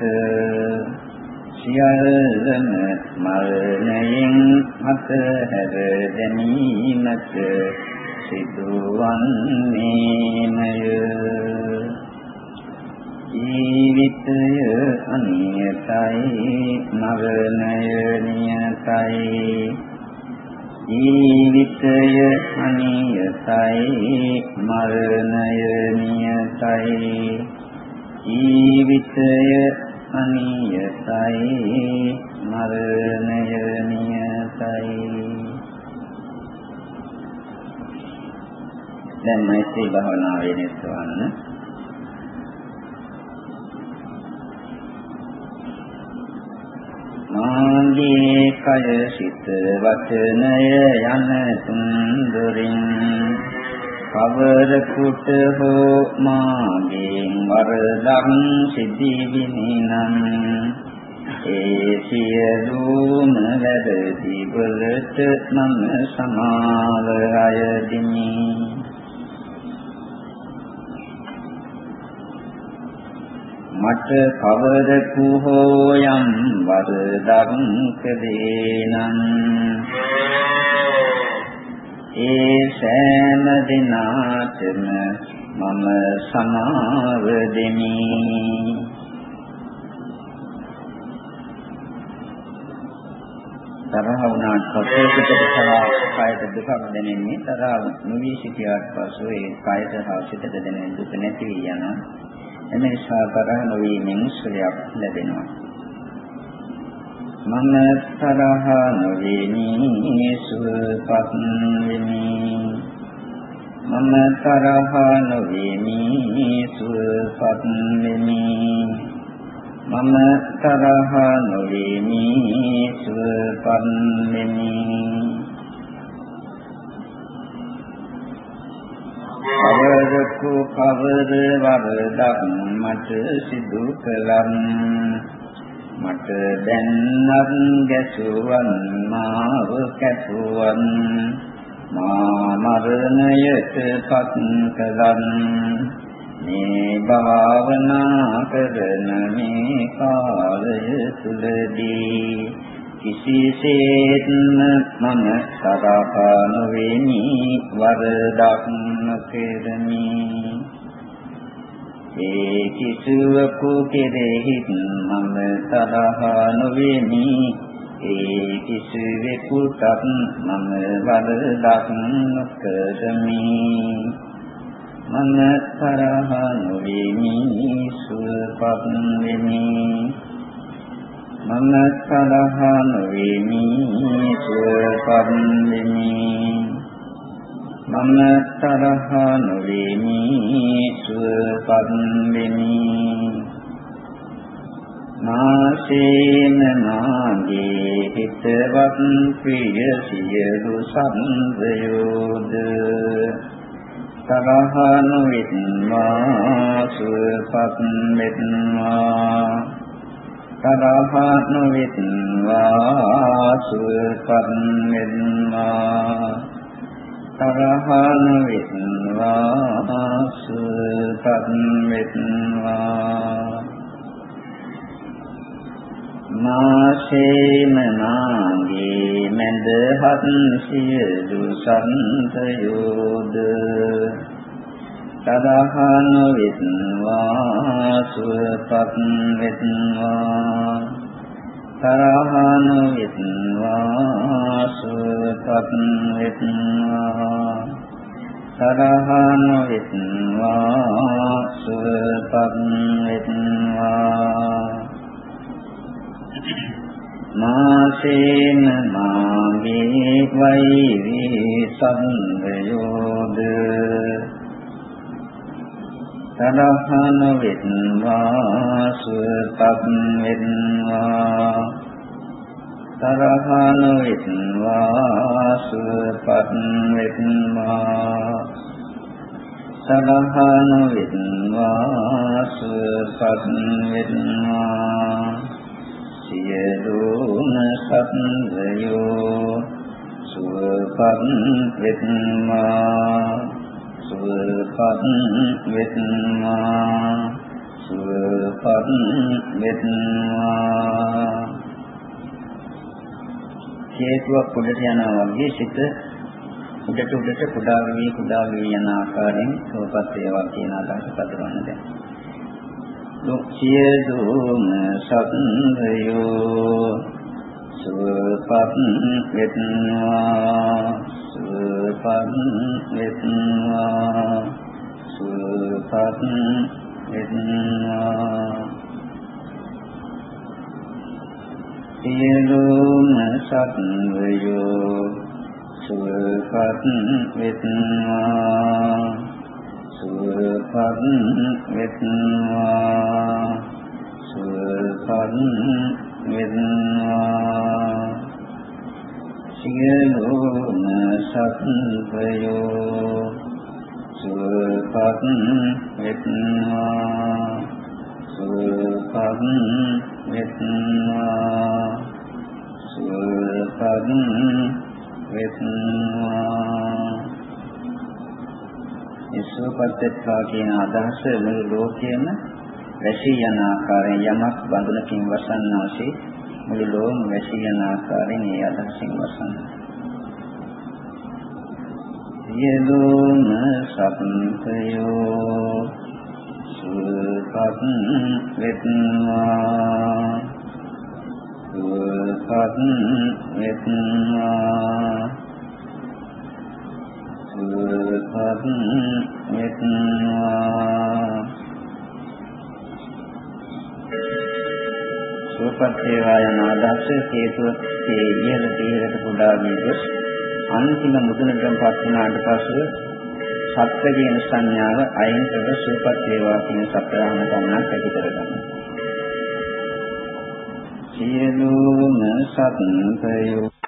S1: සියල්ලම මරණයෙන් අතහැර දැමීමට සිදුවන්නේමය. ජීවිතය අනියතයි මරණය නියතයි. ජීවිතය අනියතයි මරණය නියතයි. ජීවිතය අනියතයි මරණය නියතයි. දැන් මෛත්‍රී භාවනාවේ නිස්සවන්න මාගේ කය සිත වචනය යන තුන්දරින් කවර කුට හෝ මාගේ වරදක් සිදිවිනිනම් ඒ සියලුම වැරදි වලට මම සමාව අයදිමි. මට කවරකු හෝ යම් වරදක් කදේනම් ඒ සෑම දිනාටම මම සමාව දෙමි. තරහ වුණාට පස්සේ පිටට තරහ කායට දුකක් දැනෙන්නේ. තරහ නොවි සිටියාට පසු ඒ කායට හා සිතට දැනෙන දුක නැති වී යනවා එම නිසා තරහ නොවීමෙන් සුවයක් ලැබෙනවා. මම තරහ නොවේමි සුවපත් වෙමි මම තරහ නොවේමි සුවපත් වෙමි මම තරහ නොවේමි සුවපත් වෙමි කවරකු කවර වරදක් මට සිදු කලම් මට දැන්නත් ගැසුවන් මාව කැපුවන් මා මරණයට පත් කලම් මේ භාවනා කරන මේ කාලය තුලදී කිසිසේත්ම මම සදාකා නොවේමි වරදක් නොකෙරමි ඒ කිසිවකු කෙරෙහිත් මම තරහ නොවේමි ඒ කිසිවෙකුටත් මම වරදක් නොකරමි මම තරහ නොවේමි සුවපත් වෙමි. මම තරහ නොවේමි සුවපත් වෙමි මම තරහ නොවේමි සුවපත් වෙමි මාසේන මාගේ හිතවත් ප්‍රිය සියලු සම්දයෝද තරහ නොවෙත්වා සුවපත් වෙත්වා තරහ නොවෙත්වා සුවපත් වෙත්වා තරහ නොවෙත්වා සුවපත් වෙත්වා මාසේම නාගේ මැදහත් සියලු සන්තයෝද තරහ නොවෙත්වා සුවපත් වෙත්වා තරහ නොවෙත්වා සුවපත් වෙත්වා තරහ නොවෙත්වා සුවපත් වෙත්වා මාසේන මාගේ වෛරී සම්දයෝද තරහන වෙත්වා සුවපත් වෙත්වා. තරහන වෙත්වා සුවපත් වෙත්වා තරහන වෙත්වා සුවපත් වෙත්වා. සියලුම සත්වයෝ සුවපත් වෙත්වා. සුවපත් වෙත්වා සුවපත් වෙත්වා හේතුවක් උඩට යනවා වගේ සිත උඩට උඩට කුඩා වී කුඩා වී යන ආකාරයෙන් සුවපත් වේවා කියන අදහස පදවන්න දැන්. දුක්ඛියදුම සත්‍යයෝ සුවපත් වෙත්වා සුවපත් වෙත්වා සුවපත් වෙත්වා සියලුම සත්වයෝ සුවපත් වෙත්වා සුවපත් වෙත්වා සුවපත් වෙත්වා සියලුම සත්වයෝ සුවපත් වෙත්වා සුවපත් වෙත්වා සුවපත් වෙත්වා සුවපත්ත්වා කියන අදහස මුළු ලෝකයේම වැසී යන ආකාරයෙන් යමක් බඳුනකින් වසන්නාසේ මුළු ලෝම වැසී යන ආකාරයෙන් ඒ අදහසින් වසන්න. සියලුම සත්ත්වයෝ සුවපත් වෙත්වා. සුවපත් වෙත්වා. සුවපත් වෙත්වා. සුවපත් වේවා යන අදහස හේතුව ඒ ඉහළ තීරයට පුඩා ගියොත් අන්තිම මුදුනටපත් වුණාට පස්සේ සත්‍ය කියන සංඥාව අයින් කර සුවපත් වේවා කියන සත්‍යයම ගමනක් ඇති කරගන්න. සියලුම සත්ත්වයෝ